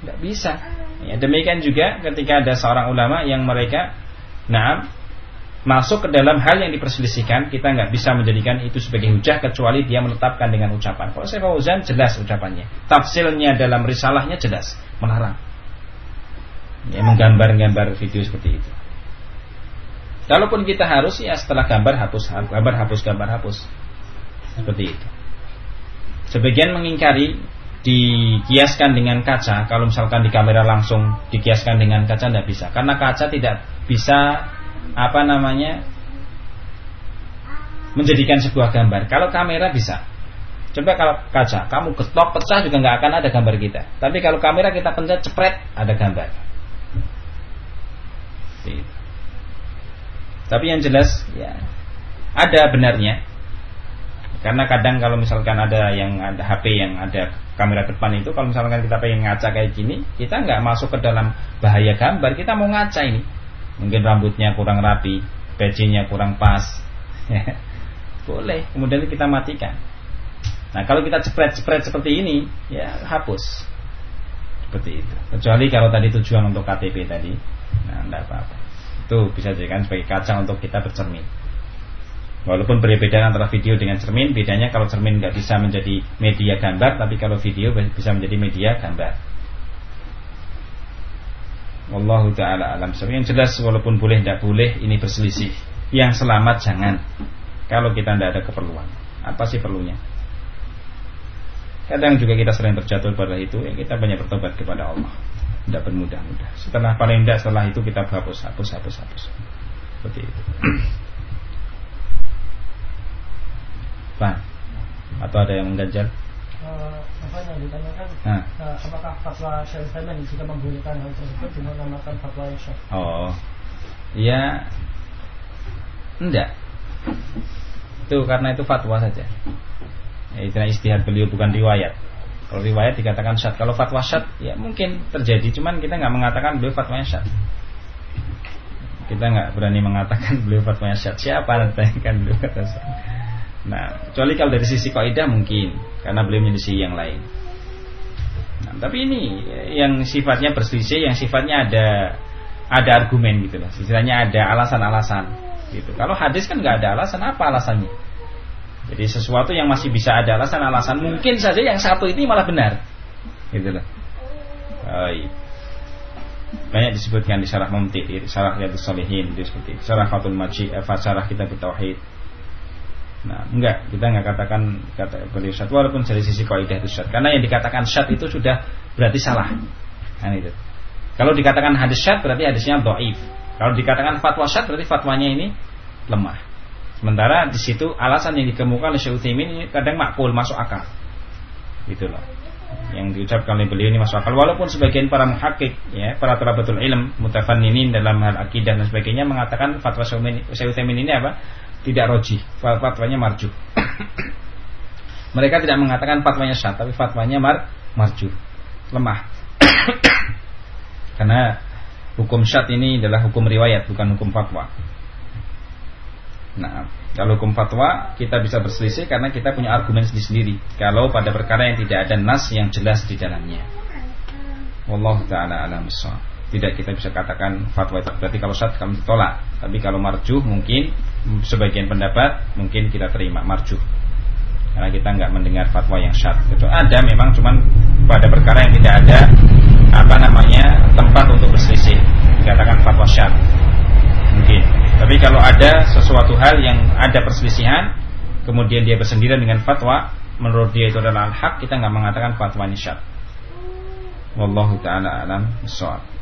Nggak bisa. Ya, demikian juga ketika ada seorang ulama yang mereka nah masuk ke dalam hal yang diperselisihkan, kita nggak bisa menjadikan itu sebagai hujah kecuali dia menetapkan dengan ucapan. Kalau saya Fauzan jelas ucapannya, tafsirnya dalam risalahnya jelas melarang. Ya, menggambar-gambar video seperti itu. Kalaupun kita harus ya setelah gambar hapus, gambar hapus, gambar hapus, seperti itu. Sebagian mengingkari dikiaskan dengan kaca kalau misalkan di kamera langsung dikiaskan dengan kaca tidak bisa karena kaca tidak bisa apa namanya menjadikan sebuah gambar. Kalau kamera bisa. Coba kalau kaca, kamu ketok pecah juga nggak akan ada gambar kita. Tapi kalau kamera kita pencet cepret ada gambar. Gitu. Tapi yang jelas ya ada benarnya. Karena kadang kalau misalkan ada yang ada HP yang ada kamera depan itu kalau misalkan kita pengen ngaca kayak gini, kita nggak masuk ke dalam bahaya gambar, kita mau ngaca ini mungkin rambutnya kurang rapi, pecinya kurang pas, boleh. Kemudian kita matikan. Nah kalau kita cepret-cepret seperti ini, ya hapus. Seperti itu. Kecuali kalau tadi tujuan untuk KTP tadi, nah tidak apa-apa. Itu bisa dijadikan sebagai kaca untuk kita bercermin. Walaupun berbeda antara video dengan cermin, bedanya kalau cermin nggak bisa menjadi media gambar, tapi kalau video bisa menjadi media gambar. Wallahu taala alam. Yang jelas walaupun boleh tidak boleh ini berselisih. Yang selamat jangan. Kalau kita tidak ada keperluan. Apa sih perlunya? Kadang juga kita sering terjatuh pada itu, ya kita banyak bertobat kepada Allah. Tidak bermudah-mudah. Setelah paling tidak setelah itu kita hapus, hapus, hapus, hapus. Seperti itu. Pak, atau ada yang mengganjal?
Uh, apa yang ditanyakan nah. uh, apakah fatwa Syekh Utsaimin jika membolehkan hal tersebut dengan dinamakan fatwa yang syah?
Oh, ya, enggak. Itu karena itu fatwa saja. Ya, itu istihad beliau bukan riwayat. Kalau riwayat dikatakan syad. Kalau fatwa syad ya mungkin terjadi, cuman kita nggak mengatakan beliau fatwanya syad. Kita nggak berani mengatakan beliau fatwanya syad. Siapa nanti kan beliau kata syad. Nah, kecuali kalau dari sisi kaidah mungkin karena beliau menyelisih yang lain. Nah, tapi ini yang sifatnya berselisih, yang sifatnya ada ada argumen gitu loh. Istilahnya ada alasan-alasan gitu. Kalau hadis kan nggak ada alasan, apa alasannya? Jadi sesuatu yang masih bisa ada alasan-alasan, mungkin saja yang satu ini malah benar. Gitu loh. Baik. Banyak disebutkan di syarah Mumti, syarah Riyadhus Shalihin, di seperti syarah Fatul Majid, eh, syarah Kitab Tauhid Nah, enggak, kita enggak katakan kata beliau syad walaupun dari sisi kaidah itu syad. Karena yang dikatakan syad itu sudah berarti salah. Kan itu. Kalau dikatakan hadis syad berarti hadisnya dhaif. Kalau dikatakan fatwa syad berarti fatwanya ini lemah. Sementara di situ alasan yang dikemukakan oleh Syekh Utsaimin kadang makbul, masuk akal. Gitu. Yang diucapkan oleh beliau ini masuk akal walaupun sebagian para muhakkik ya, para talabatul ilm, mutafanninin dalam hal akidah dan sebagainya mengatakan fatwa Syekh Utsaimin ini apa? tidak roji fatwanya marju mereka tidak mengatakan fatwanya syad tapi fatwanya mar marju lemah karena hukum syad ini adalah hukum riwayat bukan hukum fatwa nah kalau hukum fatwa kita bisa berselisih karena kita punya argumen sendiri-sendiri. Kalau pada perkara yang tidak ada nas yang jelas di dalamnya. Wallahu taala alam tidak kita bisa katakan fatwa itu. Berarti kalau syad kami tolak tapi kalau marjuh mungkin sebagian pendapat mungkin kita terima marjuh. Karena kita nggak mendengar fatwa yang syad itu ada memang cuman pada perkara yang tidak ada apa namanya tempat untuk berselisih. Dikatakan fatwa syad mungkin. Tapi kalau ada sesuatu hal yang ada perselisihan kemudian dia bersendirian dengan fatwa menurut dia itu adalah hak kita nggak mengatakan fatwa ini syad wallahu taala alam. Bissawab